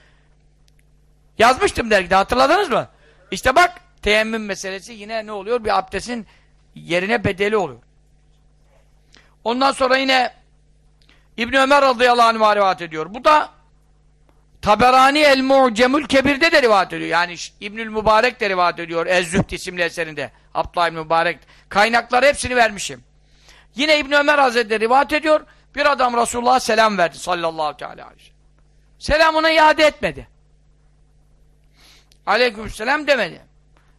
Yazmıştım dergide hatırladınız mı? İşte bak teyemmüm meselesi yine ne oluyor? Bir abdestin yerine bedeli oluyor. Ondan sonra yine İbn Ömer radıyallahu anh rivayet ediyor. Bu da Taberani el-Mu'cemül Kebir'de de rivayet ediyor. Yani İbnül Mübarek de rivayet ediyor. Ez-Zühd isimli eserinde. Abdullah İbn Mübarek. Kaynakları hepsini vermişim. Yine İbn Ömer Hazretleri rivayet ediyor. Bir adam Resulullah'a selam verdi sallallahu teala aleyhi ve sellem. Selamını iade etmedi. Aleykümselam demedi.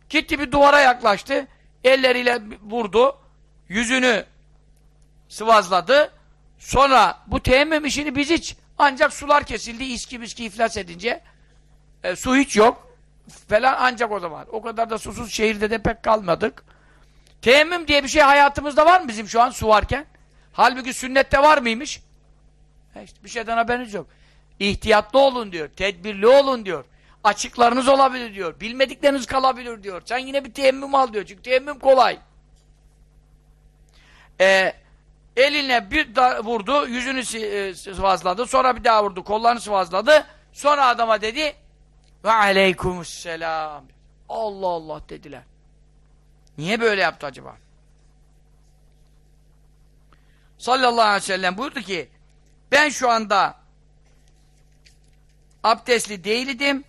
Gitti bir duvara yaklaştı. Elleriyle vurdu. Yüzünü sıvazladı. Sonra bu teyemmüm işini biz hiç ancak sular kesildi, iski biski iflas edince e, su hiç yok falan ancak o zaman. O kadar da susuz şehirde de pek kalmadık. Teyemmüm diye bir şey hayatımızda var mı bizim şu an su varken? Halbuki sünnette var mıymış? E işte bir şeyden haberiniz yok. İhtiyatlı olun diyor, tedbirli olun diyor. Açıklarınız olabilir diyor. Bilmedikleriniz kalabilir diyor. Sen yine bir teyemmüm al diyor. Çünkü teyemmüm kolay. Ee, eline bir vurdu, yüzünü e, sıvazladı. Sonra bir daha vurdu, kollarını sıvazladı. Sonra adama dedi ve aleykümselam. Allah Allah dediler. Niye böyle yaptı acaba? Sallallahu aleyhi ve sellem buyurdu ki ben şu anda abdestli değildim.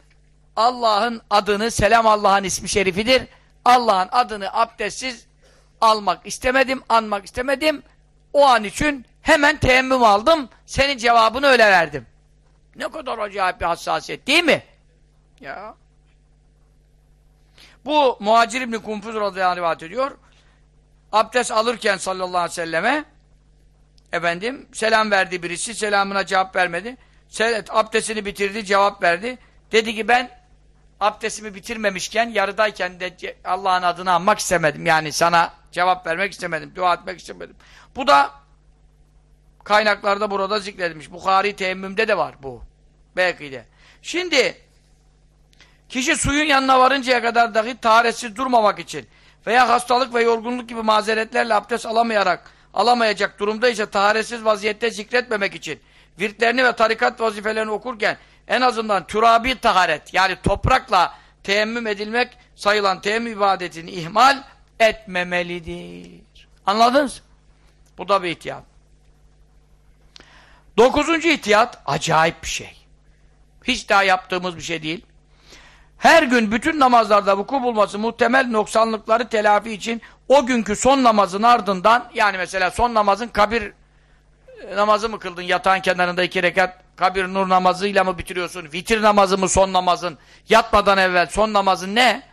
Allah'ın adını, selam Allah'ın ismi şerifidir. Allah'ın adını abdestsiz almak istemedim, anmak istemedim. O an için hemen teyemmüm aldım. Senin cevabını öyle verdim. Ne kadar acayip bir hassasiyet değil mi? Ya. Bu Muhacir İbni Kumfuz radıyallahu rivayet ediyor. Abdest alırken sallallahu aleyhi ve selleme efendim selam verdi birisi. Selamına cevap vermedi. Abdestini bitirdi, cevap verdi. Dedi ki ben abdestimi bitirmemişken, yarıdayken de Allah'ın adını anmak istemedim. Yani sana cevap vermek istemedim, dua etmek istemedim. Bu da kaynaklarda burada zikredilmiş. Bukhari teyemmümde de var bu. Belki de. Şimdi kişi suyun yanına varıncaya kadar dahi taharetsiz durmamak için veya hastalık ve yorgunluk gibi mazeretlerle abdest alamayarak alamayacak durumda ise taharetsiz vaziyette zikretmemek için virtlerini ve tarikat vazifelerini okurken en azından türabi taharet yani toprakla teyemmüm edilmek sayılan teyemmüm ibadetini ihmal etmemelidir. Anladınız? Bu da bir ihtiyat. Dokuzuncu ihtiyat acayip bir şey. Hiç daha yaptığımız bir şey değil. Her gün bütün namazlarda vuku bulması muhtemel noksanlıkları telafi için o günkü son namazın ardından yani mesela son namazın kabir namazı mı kıldın yatağın kenarında iki rekat kabir nur namazıyla mı bitiriyorsun? Vitir namazı mı son namazın? Yatmadan evvel son namazın ne?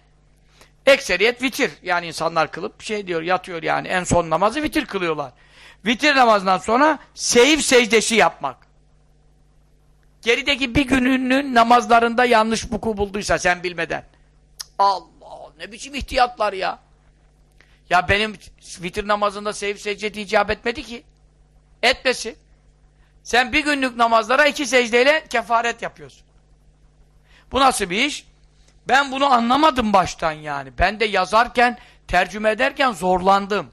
Ekseriyet vitir. Yani insanlar kılıp şey diyor yatıyor yani en son namazı vitir kılıyorlar. Vitir namazından sonra seyif secdesi yapmak. Gerideki bir gününün namazlarında yanlış buku bulduysa sen bilmeden. Allah ne biçim ihtiyatlar ya. Ya benim vitir namazında seyif secdeti icap etmedi ki. Etmesi. Sen bir günlük namazlara iki secdeyle kefaret yapıyorsun. Bu nasıl bir iş? Ben bunu anlamadım baştan yani. Ben de yazarken, tercüme ederken zorlandım.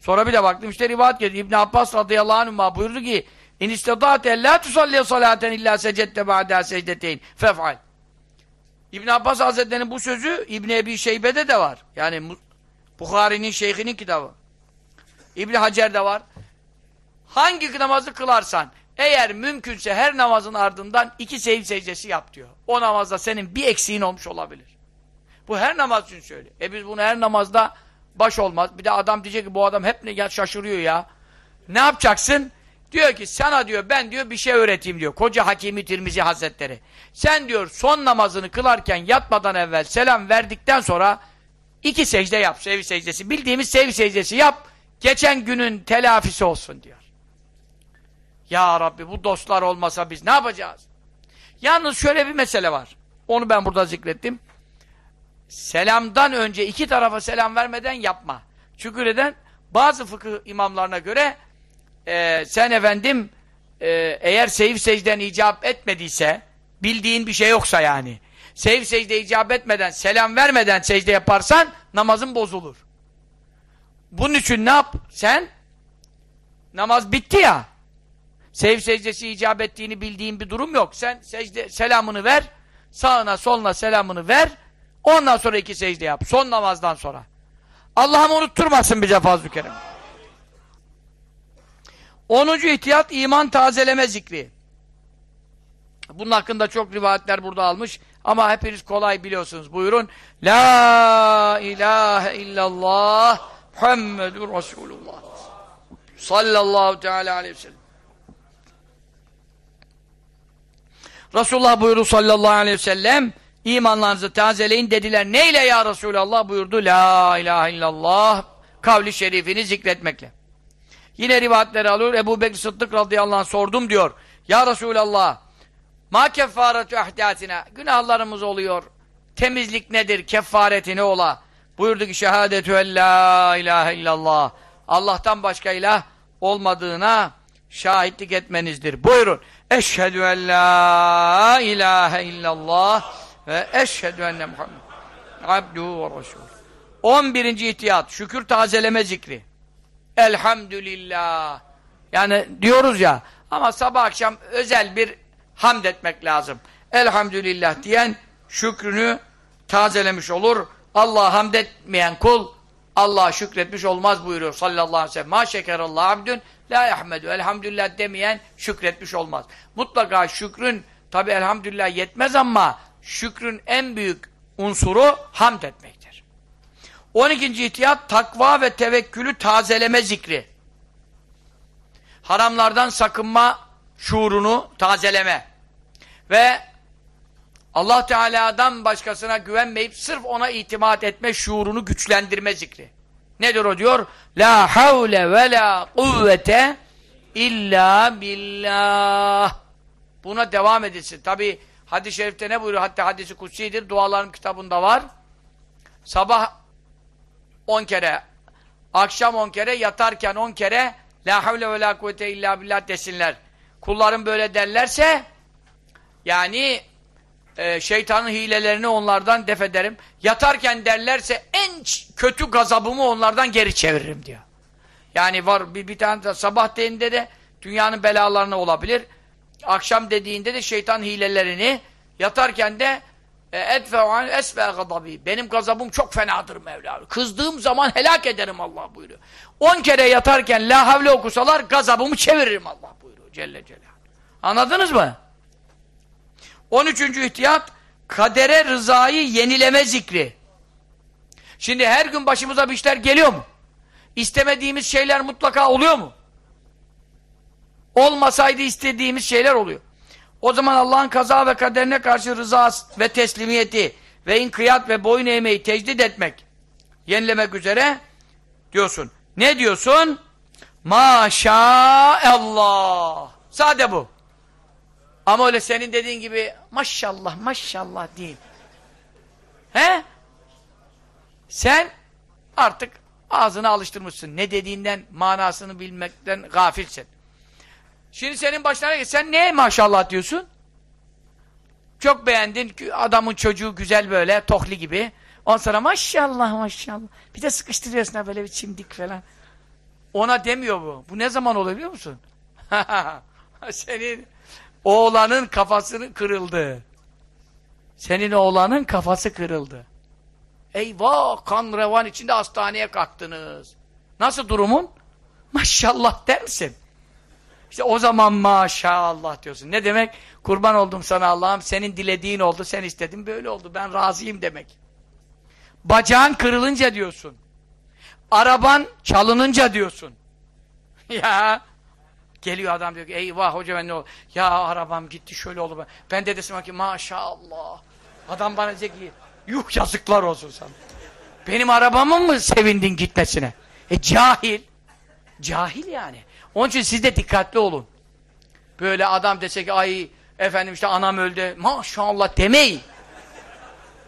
Sonra bir de baktım işte rivayet geliyor. İbn Abbas radıyallahu anh buyurdu ki İn istedâte la tusalliye salaten illa secette ba'da secdeteyn fef'al. İbn Abbas Hazretleri'nin bu sözü İbn Ebi Şeybe'de de var. Yani Bukhari'nin şeyhinin kitabı. İbn Hacer'de var. Hangi namazı kılarsan eğer mümkünse her namazın ardından iki seyir secdesi yap diyor. O namazda senin bir eksiğin olmuş olabilir. Bu her namaz için söylüyor. E biz bunu her namazda baş olmaz. Bir de adam diyecek ki bu adam hep ne şaşırıyor ya. Ne yapacaksın? Diyor ki sana diyor ben diyor bir şey öğreteyim diyor. Koca Hakimi Tirmizi Hazretleri. Sen diyor son namazını kılarken yatmadan evvel selam verdikten sonra iki secde yap. Sevi secdesi. Bildiğimiz sevi secdesi yap. Geçen günün telafisi olsun diyor. Ya Rabbi bu dostlar olmasa biz ne yapacağız? Yalnız şöyle bir mesele var. Onu ben burada zikrettim. Selamdan önce iki tarafa selam vermeden yapma. Çünkü neden? Bazı fıkıh imamlarına göre e, sen efendim e, eğer seyif secden icap etmediyse bildiğin bir şey yoksa yani seyif secde icap etmeden selam vermeden secde yaparsan namazın bozulur. Bunun için ne yap? Sen namaz bitti ya seyif secdesi icap ettiğini bildiğin bir durum yok. Sen secde selamını ver sağına soluna selamını ver ondan sonra iki secde yap. Son namazdan sonra. Allah'ım unutturmasın bize fazl-ı kerem. Onuncu ihtiyat iman tazeleme zikri. Bunun hakkında çok rivayetler burada almış. Ama hepiniz kolay biliyorsunuz. Buyurun. La ilahe illallah Muhammedur Resulullah. Sallallahu teala aleyhi ve sellem. Resulullah buyurdu sallallahu aleyhi ve sellem imanlarınızı tazeleyin dediler. Neyle ya Resulallah buyurdu. La ilahe illallah kavli şerifini zikretmekle. Yine rivayetleri alıyor. Ebu Bekir Sıddık radıyallahu anh sordum diyor. Ya Resulallah ma keffaretu ahdatina günahlarımız oluyor. Temizlik nedir? Kefareti ne ola? Buyurdu ki şehadetü en la ilahe illallah. Allah'tan başka ilah olmadığına şahitlik etmenizdir. Buyurun. Eşhedü en la ilahe illallah ve eşhedü enne Muhammed abduhu ve resul. 11. ihtiyat. Şükür tazeleme zikri. Elhamdülillah. Yani diyoruz ya ama sabah akşam özel bir hamd etmek lazım. Elhamdülillah diyen şükrünü tazelemiş olur. Allah'a hamd etmeyen kul Allah'a şükretmiş olmaz buyuruyor sallallahu aleyhi ve sellem. Ma şekerallahu abdün la yahmedu. Elhamdülillah demeyen şükretmiş olmaz. Mutlaka şükrün tabi elhamdülillah yetmez ama şükrün en büyük unsuru hamd etmektir. 12. ihtiyat takva ve tevekkülü tazeleme zikri. Haramlardan sakınma şuurunu tazeleme. Ve Allah Teala'dan başkasına güvenmeyip sırf ona itimat etme şuurunu güçlendirme zikri. Nedir o diyor? La havle ve la kuvvete illa billah. Buna devam edilsin. Tabi hadis-i şerifte ne buyuruyor? Hatta hadisi kutsidir. Duaların kitabında var. Sabah on kere, akşam on kere, yatarken on kere La havle ve la kuvvete illa billah desinler. Kulların böyle derlerse yani e, şeytanın hilelerini onlardan def ederim. Yatarken derlerse en kötü gazabımı onlardan geri çeviririm diyor. Yani var bir, bir tane de sabah dediğinde de dünyanın belalarına olabilir. Akşam dediğinde de şeytan hilelerini yatarken de edfe'an esfe gadabi. Benim gazabım çok fenadır Mevla. Kızdığım zaman helak ederim Allah buyuruyor. On kere yatarken la havle okusalar gazabımı çeviririm Allah buyuruyor Celle Celaluhu. Anladınız mı? 13. ihtiyat kadere rızayı yenileme zikri. Şimdi her gün başımıza bir işler geliyor mu? İstemediğimiz şeyler mutlaka oluyor mu? Olmasaydı istediğimiz şeyler oluyor. O zaman Allah'ın kaza ve kaderine karşı rıza ve teslimiyeti ve inkiyat ve boyun eğmeyi tecdit etmek, yenilemek üzere diyorsun. Ne diyorsun? Maşallah. Sade bu. Ama öyle senin dediğin gibi maşallah maşallah değil. He? Sen artık ağzını alıştırmışsın. Ne dediğinden manasını bilmekten gafilsin. Şimdi senin başına sen neye maşallah diyorsun? Çok beğendin adamın çocuğu güzel böyle tohli gibi. Ondan sonra maşallah maşallah. Bir de sıkıştırıyorsun ha böyle bir çimdik falan. Ona demiyor bu. Bu ne zaman oluyor biliyor musun? Senin oğlanın kafasını kırıldı. Senin oğlanın kafası kırıldı. Eyvah kan revan içinde hastaneye kalktınız. Nasıl durumun? Maşallah der misin? İşte o zaman maşallah diyorsun. Ne demek? Kurban oldum sana Allah'ım. Senin dilediğin oldu. Sen istedin böyle oldu. Ben razıyım demek. Bacağın kırılınca diyorsun. Araban çalınınca diyorsun. ya Geliyor adam diyor ki eyvah hoca ben ne oldu? Ya arabam gitti şöyle oldu. Ben de desin ki maşallah. Adam bana diyecek ki yuh yazıklar olsun sana. Benim arabamın mı sevindin gitmesine? E cahil. Cahil yani. Onun için siz de dikkatli olun. Böyle adam dese ki ay efendim işte anam öldü. Maşallah demeyin.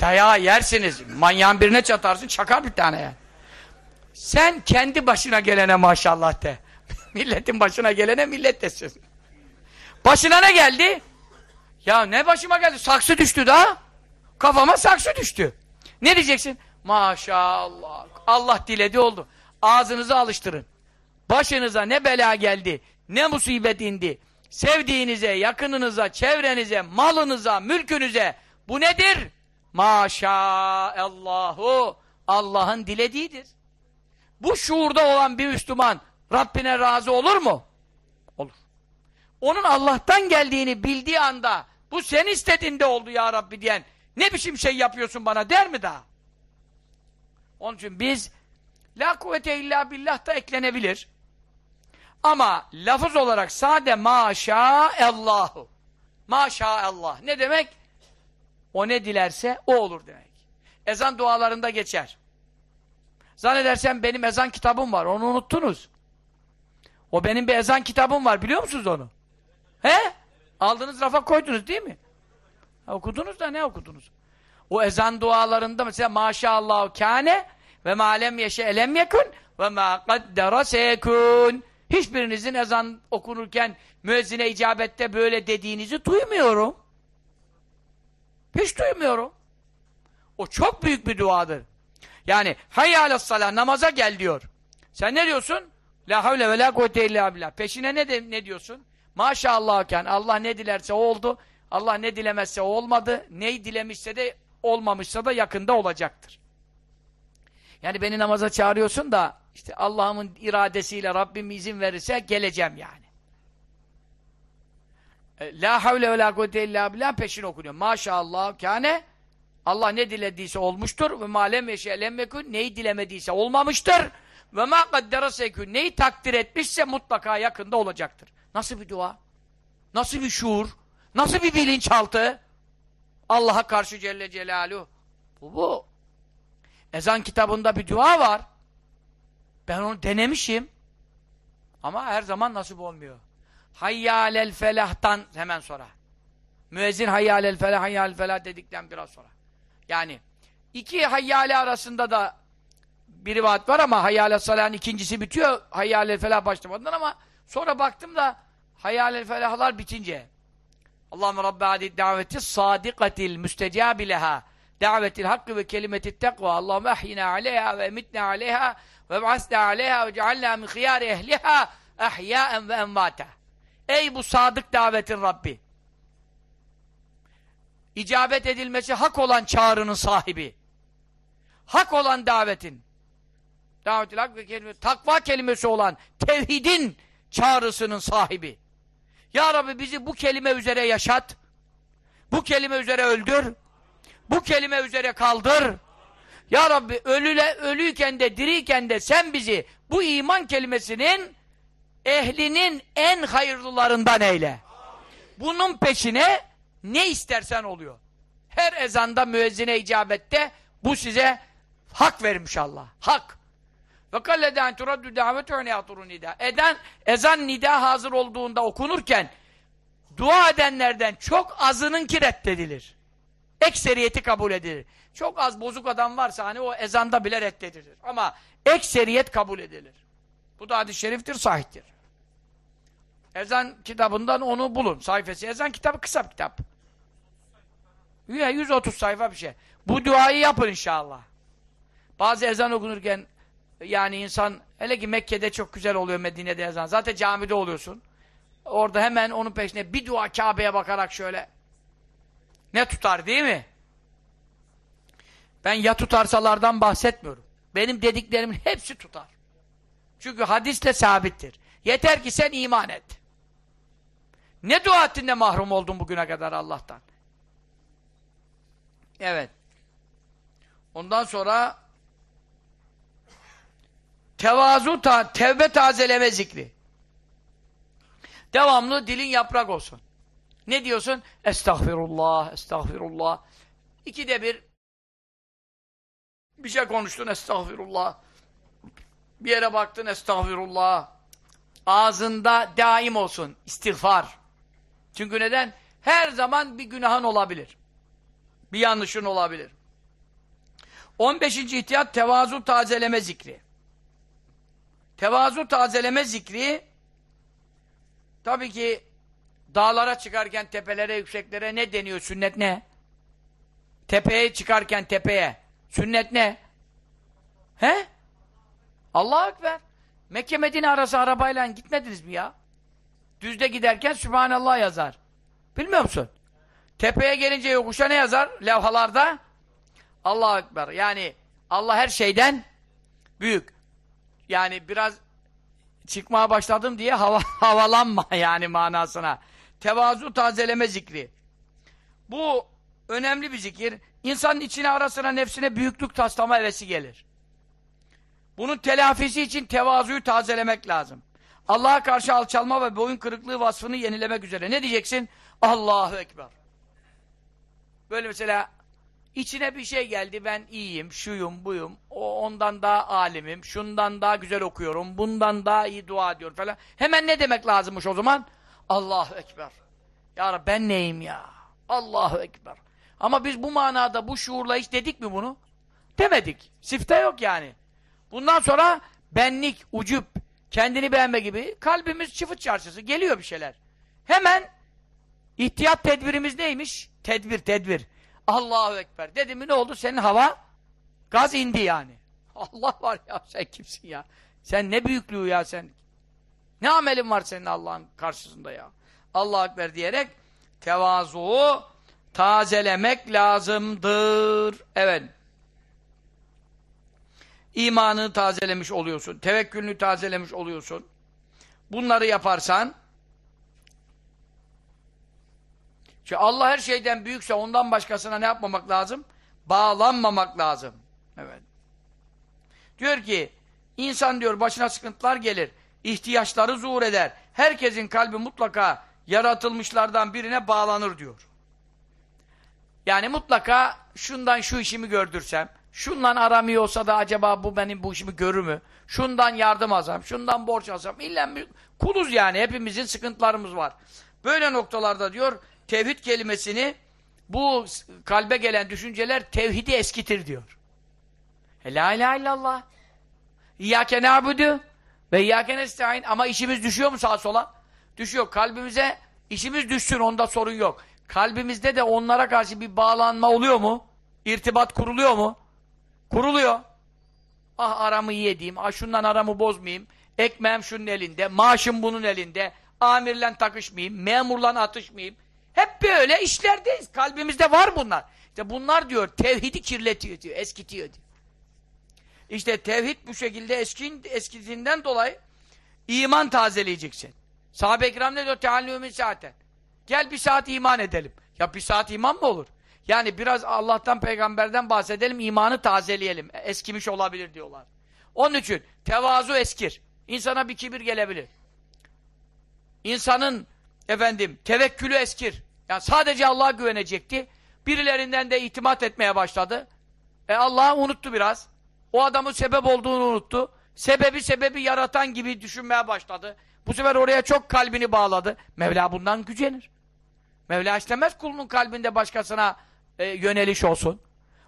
Dayağı yersiniz. Manyağın birine çatarsın çakar bir tane yani. Sen kendi başına gelene maşallah de. Milletin başına gelene millet desin. Başına ne geldi? Ya ne başıma geldi? Saksı düştü da. Kafama saksı düştü. Ne diyeceksin? Maşallah. Allah diledi oldu. Ağzınızı alıştırın. Başınıza ne bela geldi, ne musibet indi. Sevdiğinize, yakınınıza, çevrenize, malınıza, mülkünüze. Bu nedir? Maşallahu. Allah'ın dilediğidir. Bu şuurda olan bir Müslüman Rabbine razı olur mu? Olur. Onun Allah'tan geldiğini bildiği anda bu sen istediğinde oldu ya Rabbi diyen ne biçim şey yapıyorsun bana der mi daha? Onun için biz la kuvvete illa billah da eklenebilir. Ama lafız olarak sade maşallahu. Maşallah. Ne demek? O ne dilerse o olur demek. Ezan dualarında geçer. Zannedersem benim ezan kitabım var. Onu unuttunuz. O benim bir ezan kitabım var. Biliyor musunuz onu? He? Aldınız rafa koydunuz değil mi? Ha, okudunuz da ne okudunuz? O ezan dualarında mesela maşallah kâne ve ma lem yeşe elem yekun ve ma kaddera sekun. Hiçbirinizin ezan okunurken müezzine icabette böyle dediğinizi duymuyorum. Hiç duymuyorum. O çok büyük bir duadır. Yani hayyâles salâ namaza gel diyor. Sen ne diyorsun? La havle ve la kuvvete illa billah. Peşine ne, de, ne diyorsun? Maşallahken Allah ne dilerse o oldu. Allah ne dilemezse o olmadı. Neyi dilemişse de olmamışsa da yakında olacaktır. Yani beni namaza çağırıyorsun da işte Allah'ımın iradesiyle Rabbim izin verirse geleceğim yani. E, la havle ve la kuvvete illa billah peşin okunuyor. Maşallah kâne Allah ne dilediyse olmuştur ve malem yeşe lemmekün neyi dilemediyse olmamıştır ve ma kaddera neyi takdir etmişse mutlaka yakında olacaktır. Nasıl bir dua? Nasıl bir şuur? Nasıl bir bilinçaltı? Allah'a karşı Celle Celaluhu. Bu bu. Ezan kitabında bir dua var. Ben onu denemişim. Ama her zaman nasip olmuyor. Hayyâlel felahtan hemen sonra. Müezzin hayyâlel felah, hayyâlel felah dedikten biraz sonra. Yani iki hayyâle arasında da bir rivayet var ama hayyâle salahın ikincisi bitiyor. Hayyâlel felah başlamadan ama sonra baktım da hayyâlel felahlar bitince Allahümme Rabbe adi daveti sadikatil müstecabi leha. Davetil hakkı ve kelimetit tekva. Allahümme ahyina aleyha ve emitna aleyha ve ba'asna aleyha ve cealna min khiyari ehliha ahyâen ve envâta Ey bu sadık davetin Rabbi icabet edilmesi hak olan çağrının sahibi hak olan davetin davetil hak ve kelime, takva kelimesi olan tevhidin çağrısının sahibi ya Rabbi bizi bu kelime üzere yaşat. Bu kelime üzere öldür. Bu kelime üzere kaldır. Ya Rabbi ölüle, ölüyken de diriyken de sen bizi bu iman kelimesinin ehlinin en hayırlılarından eyle. Bunun peşine ne istersen oluyor. Her ezanda müezzine icabette bu size hak vermiş Allah. Hak. Ve kalleden turaddu davetu ne yaturu nida. Eden ezan nida hazır olduğunda okunurken dua edenlerden çok azınınki reddedilir. Ekseriyeti kabul edilir. Çok az bozuk adam varsa hani o ezanda bile reddedilir. Ama ekseriyet kabul edilir. Bu da hadis-i şeriftir, sahiptir. Ezan kitabından onu bulun. Sayfası. Ezan kitabı kısa bir kitap. 130 sayfa bir şey. Bu duayı yapın inşallah. Bazı ezan okunurken yani insan hele ki Mekke'de çok güzel oluyor Medine'de ezan. Zaten camide oluyorsun. Orada hemen onun peşine bir dua Kabe'ye bakarak şöyle ne tutar değil mi? Ben ya tutarsalardan bahsetmiyorum. Benim dediklerimin hepsi tutar. Çünkü hadisle sabittir. Yeter ki sen iman et. Ne dua ettin de mahrum oldun bugüne kadar Allah'tan? Evet. Ondan sonra tevazu ta tevbe tazeleme zikri. Devamlı dilin yaprak olsun. Ne diyorsun? Estağfirullah, estağfirullah. İkide bir bir şey konuştun estağfirullah. Bir yere baktın estağfirullah. Ağzında daim olsun istiğfar. Çünkü neden? Her zaman bir günahın olabilir. Bir yanlışın olabilir. 15. ihtiyat tevazu tazeleme zikri. Tevazu tazeleme zikri tabii ki dağlara çıkarken tepelere, yükseklere ne deniyor? Sünnet ne? Tepeye çıkarken tepeye. Sünnet ne? He? Allah Ekber. Mekke Medine arası arabayla gitmediniz mi ya? Düzde giderken Sübhanallah yazar. Bilmiyor musun? Tepeye gelince yokuşa ne yazar? Levhalarda Allah Ekber. Yani Allah her şeyden büyük. Yani biraz çıkmaya başladım diye hava, havalanma yani manasına. Tevazu tazeleme zikri. Bu önemli bir zikir. İnsanın içine arasına nefsine büyüklük taslama hevesi gelir. Bunun telafisi için tevazuyu tazelemek lazım. Allah'a karşı alçalma ve boyun kırıklığı vasfını yenilemek üzere. Ne diyeceksin? Allahu Ekber. Böyle mesela içine bir şey geldi, ben iyiyim, şuyum, buyum, o ondan daha alimim, şundan daha güzel okuyorum, bundan daha iyi dua ediyor falan. Hemen ne demek lazımmış o zaman? Allahu Ekber. Ya Rabbi ben neyim ya? Allahu Ekber. Ama biz bu manada, bu şuurla hiç dedik mi bunu? Demedik. Sifte yok yani. Bundan sonra benlik, ucup, kendini beğenme gibi kalbimiz çıfıt çarşısı. Geliyor bir şeyler. Hemen ihtiyat tedbirimiz neymiş? Tedbir, tedbir. Allahu Ekber. Dedi mi ne oldu? Senin hava gaz indi yani. Allah var ya sen kimsin ya? Sen ne büyüklüğü ya sen? Ne amelin var senin Allah'ın karşısında ya? Allahu Ekber diyerek tevazu tazelemek lazımdır. Evet. İmanını tazelemiş oluyorsun. Tevekkülünü tazelemiş oluyorsun. Bunları yaparsan Çünkü Allah her şeyden büyükse ondan başkasına ne yapmamak lazım? Bağlanmamak lazım. Evet. Diyor ki insan diyor başına sıkıntılar gelir. ihtiyaçları zuhur eder. Herkesin kalbi mutlaka yaratılmışlardan birine bağlanır diyor. Yani mutlaka şundan şu işimi gördürsem, şundan aram iyi olsa da acaba bu benim bu işimi görür mü? Şundan yardım alsam, şundan borç alsam. İlla kuluz yani hepimizin sıkıntılarımız var. Böyle noktalarda diyor tevhid kelimesini bu kalbe gelen düşünceler tevhidi eskitir diyor. E, la ilahe illallah. İyyâke nâbudu ve iyyâke nesta'in. Ama işimiz düşüyor mu sağa sola? Düşüyor. Kalbimize işimiz düşsün onda sorun yok. Kalbimizde de onlara karşı bir bağlanma oluyor mu? İrtibat kuruluyor mu? Kuruluyor. Ah aramı iyi edeyim, ah şundan aramı bozmayayım, ekmeğim şunun elinde, maaşım bunun elinde, amirle takışmayayım, memurla atışmayayım, hep böyle işlerdeyiz. Kalbimizde var bunlar. İşte bunlar diyor tevhidi kirletiyor diyor, eskitiyor diyor. İşte tevhid bu şekilde eskin, eskitiğinden dolayı iman tazeleyeceksin. Sahabe-i kiram ne diyor? Teallümin saaten. Gel bir saat iman edelim. Ya bir saat iman mı olur? Yani biraz Allah'tan, peygamberden bahsedelim, imanı tazeleyelim. Eskimiş olabilir diyorlar. Onun için tevazu eskir. İnsana bir kibir gelebilir. İnsanın efendim tevekkülü eskir. Yani sadece Allah'a güvenecekti. Birilerinden de itimat etmeye başladı. E Allah'ı unuttu biraz. O adamın sebep olduğunu unuttu. Sebebi sebebi yaratan gibi düşünmeye başladı. Bu sefer oraya çok kalbini bağladı. Mevla bundan gücenir. Mevla istemez kulunun kalbinde başkasına e, yöneliş olsun.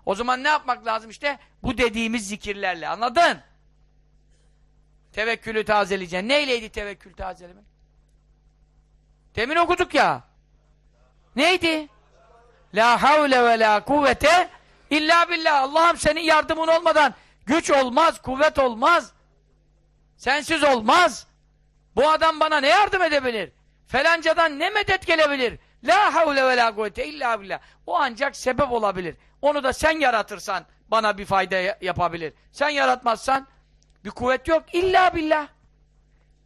O zaman ne yapmak lazım işte? Bu dediğimiz zikirlerle. Anladın? Tevekkülü tazeleyeceksin. Neyleydi tevekkül tazelemek? Demin okuduk ya. Neydi? La havle ve la kuvvete illa billah. Allah'ım senin yardımın olmadan güç olmaz, kuvvet olmaz. Sensiz olmaz. Bu adam bana ne yardım edebilir? Felancadan ne medet gelebilir? La havle ve la kuvvete illa billah. O ancak sebep olabilir. Onu da sen yaratırsan bana bir fayda yapabilir. Sen yaratmazsan bir kuvvet yok. İlla billah.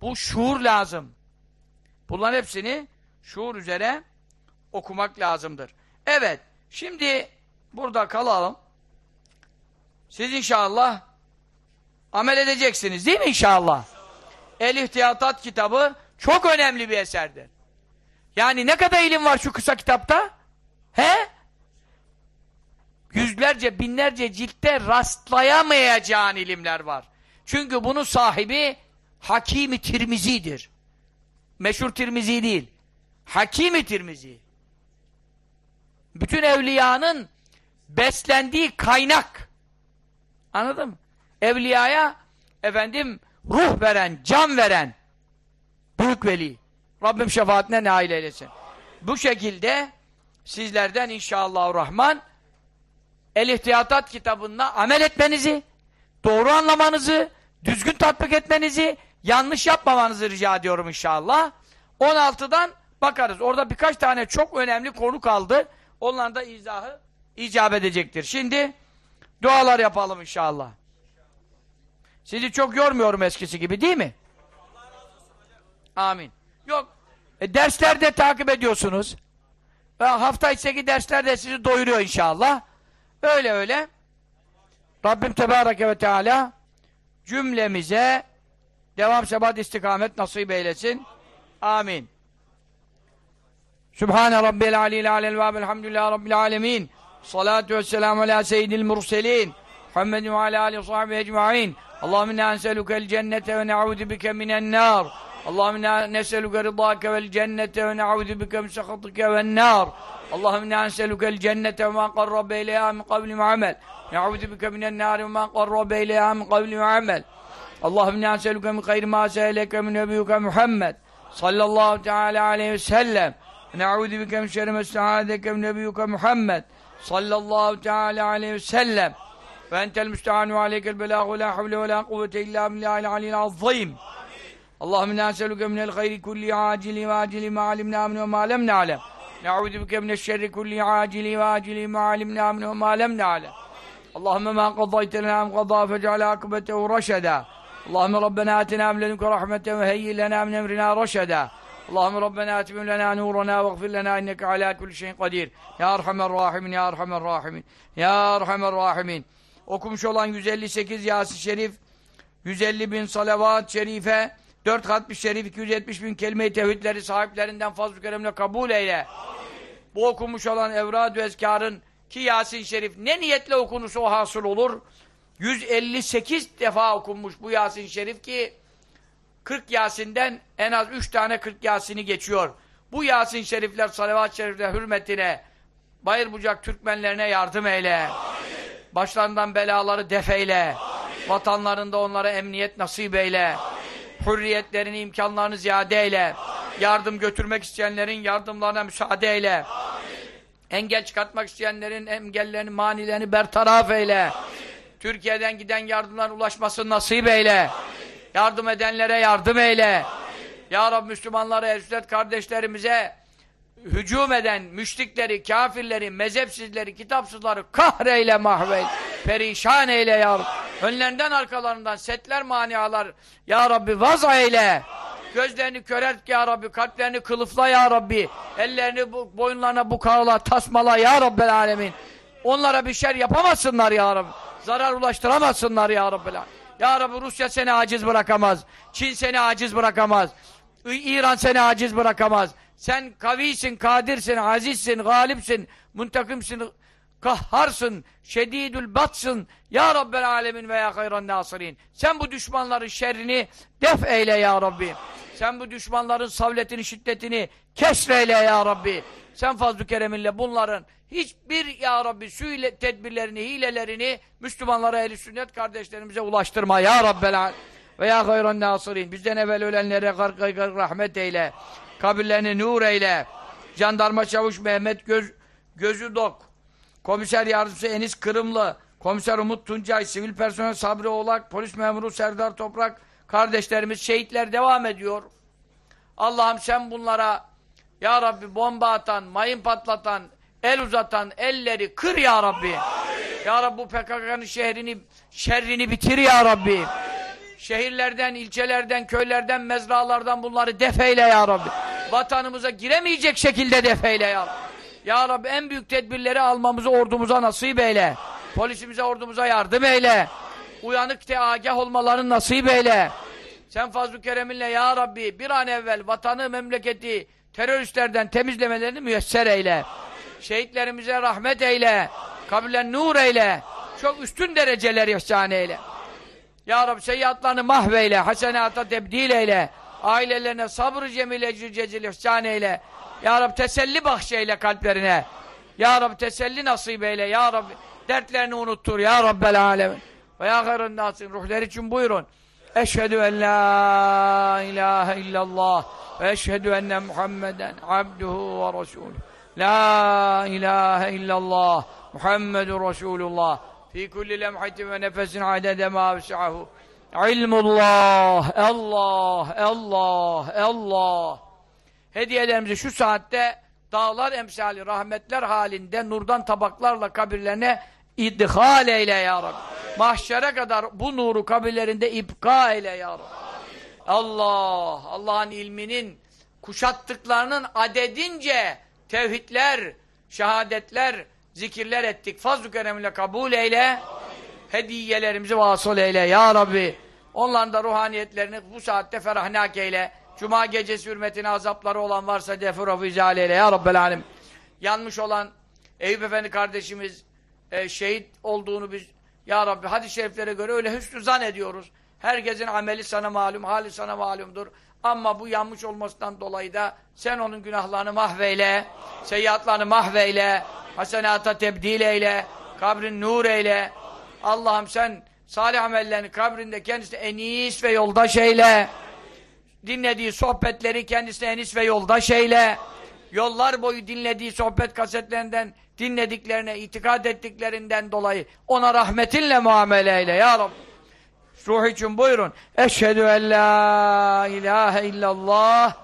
Bu şuur lazım. Bunların hepsini şuur üzere okumak lazımdır. Evet, şimdi burada kalalım. Siz inşallah amel edeceksiniz değil mi inşallah? El İhtiyatat kitabı Çok önemli bir eserdir. Yani ne kadar ilim var şu kısa kitapta? He? Yüzlerce, binlerce ciltte rastlayamayacağın ilimler var. Çünkü bunun sahibi Hakimi Tirmizi'dir. Meşhur Tirmizi değil. Hakimi Tirmizi. Bütün evliyanın beslendiği kaynak. Anladın mı? Evliyaya efendim ruh veren, can veren büyük veli. Rabbim şefaatine nail eylesin. Bu şekilde sizlerden inşallah rahman El İhtiyatat kitabında amel etmenizi, doğru anlamanızı, düzgün tatbik etmenizi, yanlış yapmamanızı rica ediyorum inşallah. 16'dan bakarız. Orada birkaç tane çok önemli konu kaldı. Onların da izahı icap edecektir. Şimdi dualar yapalım inşallah. Sizi çok yormuyorum eskisi gibi değil mi? Amin. Yok. E, derslerde takip ediyorsunuz. E, hafta içindeki dersler de sizi doyuruyor inşallah. Öyle öyle. Rabbim Tebareke ve Teala cümlemize devam sebat istikamet nasip eylesin. Amin. Sübhane Rabbil Aleyhi Alel ve Elhamdülillahi Rabbil Alemin. Salatu ve selamu ala seyyidil murselin. Muhammedin ve ala alihi sahbihi ecma'in. Allahümme inna enselukel cennete ve ne'udu bike minen nar. Allahümme inna neseluke rıdâke vel cennete ve ne'udu bike min sehatike ven nar. Allahümme inna enselukel cennete ve ma qarrabe ileyha min kavli ve amel. Ne'udu bike minen nar ve ma qarrabe ileyha min kavli ve amel. Allahümme inna enseluke min hayri ma seheleke min nebiyyuke Muhammed. Sallallahu teala aleyhi ve sellem. Ne'udu bike min şerri mesta'adeke min nebiyyuke Muhammed. Sallallahu teala aleyhi ve sellem. Ve entel müstehanu aleykel belâhu la havle ve la kuvvete illa billahil aliyyil azzîm. Allahümme inna neseluke minel hayri kulli acili ve acili ma alimna min ve ma lem na'lem. Ne'udu bike mineşşerri kulli acili ve acili ma alimna min ve ma lem na'lem. Allahümme ma qadayte lena min qada fec'al Rabbena atimim lena nurana ve gfir lena inneke ala kulli şeyin kadir. Ya Erhamer Rahimin, Ya Erhamer Rahimin, Ya Erhamer Rahimin. Okumuş olan 158 Yasin Şerif, 150 bin salavat şerife, 4 hatmi şerif, 270 bin kelime-i tevhidleri sahiplerinden fazl-ı keremle kabul eyle. Bu okumuş olan Evrad-ı ki Yasin Şerif ne niyetle okunursa o hasıl olur. 158 defa okunmuş bu Yasin Şerif ki 40 Yasin'den en az 3 tane 40 Yasin'i geçiyor. Bu Yasin Şerifler, salavat şerifler hürmetine Bayır Bucak Türkmenlerine yardım eyle. Amin. Başlarından belaları defeyle. Amin. Vatanlarında onlara emniyet nasip eyle. Amin. Hürriyetlerini, imkanlarını ziyade eyle. Amin. Yardım götürmek isteyenlerin yardımlarına müsaade eyle. Amin. Engel çıkartmak isteyenlerin engellerini, manilerini bertaraf eyle. Amin. Türkiye'den giden yardımların ulaşmasını nasip eyle. Amin. Yardım edenlere yardım eyle. Amin. Ya Rabbi Müslümanlara, Esüdet kardeşlerimize hücum eden müşrikleri, kafirleri, mezhepsizleri, kitapsızları kahreyle mahveyle, perişan eyle ya Rabbi. Önlerinden arkalarından setler, manialar ya Rabbi vaz eyle. Gözlerini körelt ya Rabbi, kalplerini kılıfla ya Rabbi, ellerini bu, boyunlarına bu karala, tasmala ya Rabbel alemin. Onlara bir şer yapamasınlar ya Rabbi. Zarar ulaştıramasınlar ya Rabbel alemin. Ya Rabbi Rusya seni aciz bırakamaz. Çin seni aciz bırakamaz. İran seni aciz bırakamaz. Sen kavisin, kadirsin, azizsin, galipsin, muntakimsin, kahharsın, şedidül batsın. Ya Rabbel alemin ve ya hayran nasirin. Sen bu düşmanların şerrini def eyle ya Rabbi. Sen bu düşmanların savletini, şiddetini kesreyle ya Rabbi. Sen fazl-ı kereminle bunların hiçbir ya Rabbi süyle tedbirlerini, hilelerini Müslümanlara, ehl sünnet kardeşlerimize ulaştırma ya Rabbel alemin. Ve ya hayran nasirin. Bizden evvel ölenlere gark rahmet eyle. Kabirlerini nur eyle. Jandarma çavuş Mehmet Göz, Gözü Dok. Komiser yardımcısı Enis Kırımlı. Komiser Umut Tuncay. Sivil personel Sabri Oğlak. Polis memuru Serdar Toprak. Kardeşlerimiz şehitler devam ediyor. Allah'ım sen bunlara ya Rabbi bomba atan, mayın patlatan, el uzatan elleri kır ya Rabbi. Ya Rabbi bu PKK'nın şehrini, şerrini bitir ya Rabbi. Şehirlerden, ilçelerden, köylerden, mezralardan bunları defeyle ya Rabbi. Vatanımıza giremeyecek şekilde defeyle ya Rabbi. Ya Rabbi en büyük tedbirleri almamızı ordumuza nasip eyle. Polisimize, ordumuza yardım eyle. Uyanık te agah olmalarını nasip eyle. Sen fazl-ı kereminle ya Rabbi bir an evvel vatanı, memleketi teröristlerden temizlemelerini müyesser eyle. Şehitlerimize rahmet eyle. Kabirlen nur eyle. Çok üstün dereceler ihsan eyle. Ya Rabbi seyyiatlarını mahveyle, hasenata tebdil eyle. Ailelerine sabrı cemil ecri cecil ihsan eyle. Ya Rabbi teselli bahşeyle kalplerine. Ya Rabbi teselli nasip eyle. Ya Rabbi dertlerini unuttur. Ya Rabbel alemin. Ve ya hayrın nasın. Ruhlar için buyurun. Eşhedü en la ilahe illallah ve eşhedü enne Muhammeden abduhu ve resulü. La ilahe illallah Muhammedun Resulullah fi kulli lemhatin ve nefesin adede ma vesi'ahu. İlmullah, Allah, Allah, Allah. Hediyelerimizi şu saatte dağlar emsali rahmetler halinde nurdan tabaklarla kabirlerine idhal eyle ya Rabbi. Mahşere kadar bu nuru kabirlerinde ipka eyle ya Rabbi. Allah, Allah'ın ilminin kuşattıklarının adedince tevhidler, şehadetler, zikirler ettik. Fazl-ı keremle kabul eyle. Hediyelerimizi vasıl eyle ya Rabbi. Onların da ruhaniyetlerini bu saatte ferahnak eyle. Cuma gecesi hürmetine azapları olan varsa defur izale eyle ya Rabbel alem. Yanmış olan Eyüp Efendi kardeşimiz e, şehit olduğunu biz ya Rabbi hadis-i şeriflere göre öyle hüsnü zan ediyoruz. Herkesin ameli sana malum, hali sana malumdur. Ama bu yanmış olmasından dolayı da sen onun günahlarını mahveyle, seyyiatlarını mahveyle, hasenata tebdil eyle, kabrin nur eyle. Allah'ım sen salih amellerini kabrinde kendisine enis ve yoldaş eyle. Dinlediği sohbetleri kendisine enis ve yoldaş eyle. Yollar boyu dinlediği sohbet kasetlerinden dinlediklerine, itikad ettiklerinden dolayı ona rahmetinle muamele eyle ya Rabbi. Ruh için buyurun. Eşhedü en la ilahe illallah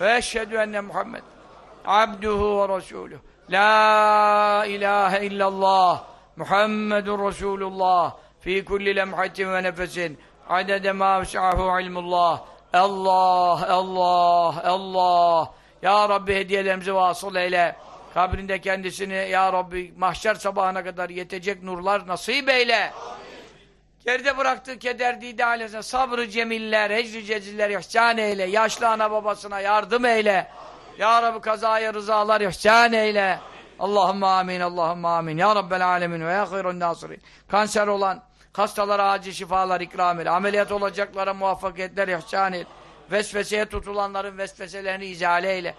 ve eşhedü enne Muhammed abduhu ve resuluhu. La ilahe illallah Muhammedun Resulullah fi kulli lemhatin ve nefesin adede ma ilmullah. Allah, Allah, Allah. Ya Rabbi hediyelerimizi vasıl eyle. Kabrinde kendisini Ya Rabbi mahşer sabahına kadar yetecek nurlar nasip eyle. Geride bıraktığı keder dide ailesine sabrı cemiller, hecri ceziller ihsan eyle. Yaşlı ana babasına yardım eyle. Ya Rabbi kazaya rızalar ihsan eyle. Allahümme amin, Allahümme amin. Ya Rabbel alemin ve ya hayrun nasirin. Kanser olan hastalara acil şifalar ikram eyle. Ameliyat olacaklara muvaffakiyetler ihsan eyle. Vesveseye tutulanların vesveselerini izale eyle.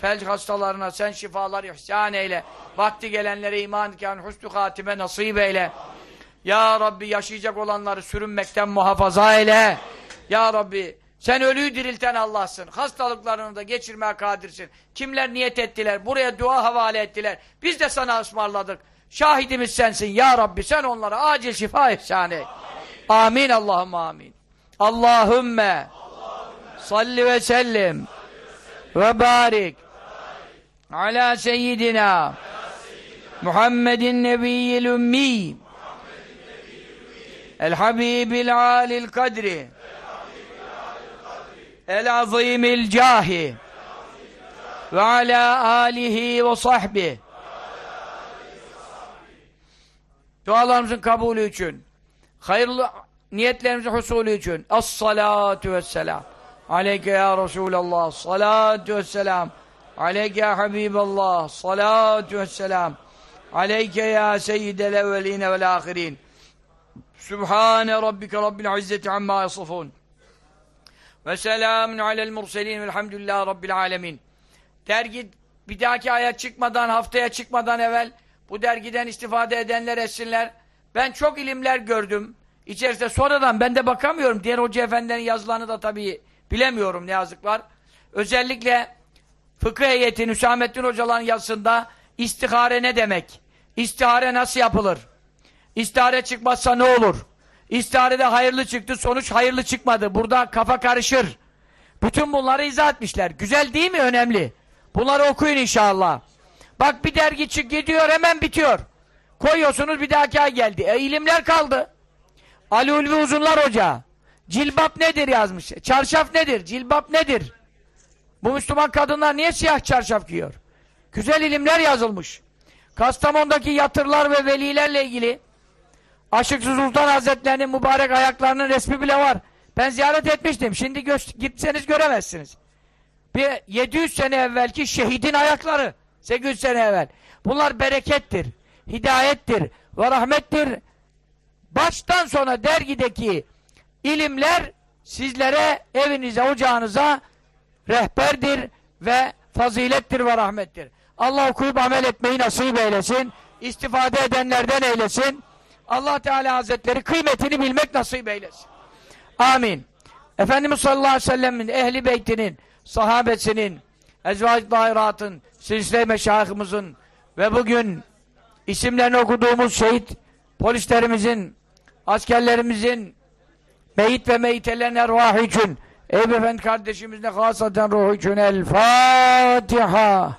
Felç hastalarına sen şifalar ihsan eyle. Vakti gelenlere iman iken husnü hatime nasip eyle. Ya Rabbi yaşayacak olanları sürünmekten muhafaza eyle. Ya Rabbi sen ölüyü dirilten Allah'sın. Hastalıklarını da geçirmeye kadirsin. Kimler niyet ettiler, buraya dua havale ettiler. Biz de sana ısmarladık. Şahidimiz sensin ya Rabbi. Sen onlara acil şifa ihsan et. Amin Allahümme amin. Allahümme salli ve sellim ve barik ala seyyidina Muhammedin nebiyyil ümmi el habibil alil kadri el azimil cahi ve ala alihi ve sahbihi dualarımızın kabulü için hayırlı niyetlerimizin husulü için. As-salatu vesselam. Aleyke ya Resulallah salatu vesselam. Aleyke ya Habiballah salatu vesselam. Aleyke ya seyyidel evveline vel ahirin. Sübhane rabbike rabbil izzeti amma yasifun. Ve selamun alel murselin velhamdülillahi rabbil alemin. Dergi bir dahaki aya çıkmadan haftaya çıkmadan evvel bu dergiden istifade edenler etsinler ben çok ilimler gördüm içerisinde sonradan ben de bakamıyorum diğer hoca efendilerin yazılarını da tabii bilemiyorum ne yazıklar özellikle fıkıh heyeti Hüsamettin hocaların yazısında istihare ne demek istihare nasıl yapılır istihare çıkmazsa ne olur İstiharede hayırlı çıktı, sonuç hayırlı çıkmadı. Burada kafa karışır. Bütün bunları izah etmişler. Güzel değil mi? Önemli. Bunları okuyun inşallah. Bak bir dergi çık gidiyor hemen bitiyor. Koyuyorsunuz bir dahaki ay geldi. E ilimler kaldı. Ali Ulvi Uzunlar Hoca. Cilbap nedir yazmış. Çarşaf nedir? Cilbap nedir? Bu Müslüman kadınlar niye siyah çarşaf giyiyor? Güzel ilimler yazılmış. Kastamonu'daki yatırlar ve velilerle ilgili Aşık Sultan Hazretlerinin mübarek ayaklarının resmi bile var. Ben ziyaret etmiştim. Şimdi gitseniz göremezsiniz. Bir 700 sene evvelki şehidin ayakları. 800 sene evvel. Bunlar berekettir, hidayettir ve rahmettir. Baştan sona dergideki ilimler sizlere, evinize, ocağınıza rehberdir ve fazilettir ve rahmettir. Allah okuyup amel etmeyi nasip eylesin. İstifade edenlerden eylesin. Allah Teala Hazretleri kıymetini bilmek nasip eylesin. Amin. Efendimiz sallallahu aleyhi ve sellemin ehli beytinin, sahabesinin, ezvac dairatın, silsile meşayihimizin ve bugün isimlerini okuduğumuz şehit polislerimizin, askerlerimizin, meyit ve meyitelerin ervahı için, Eyüp Efendi kardeşimizin hasaten ruhu için El Fatiha.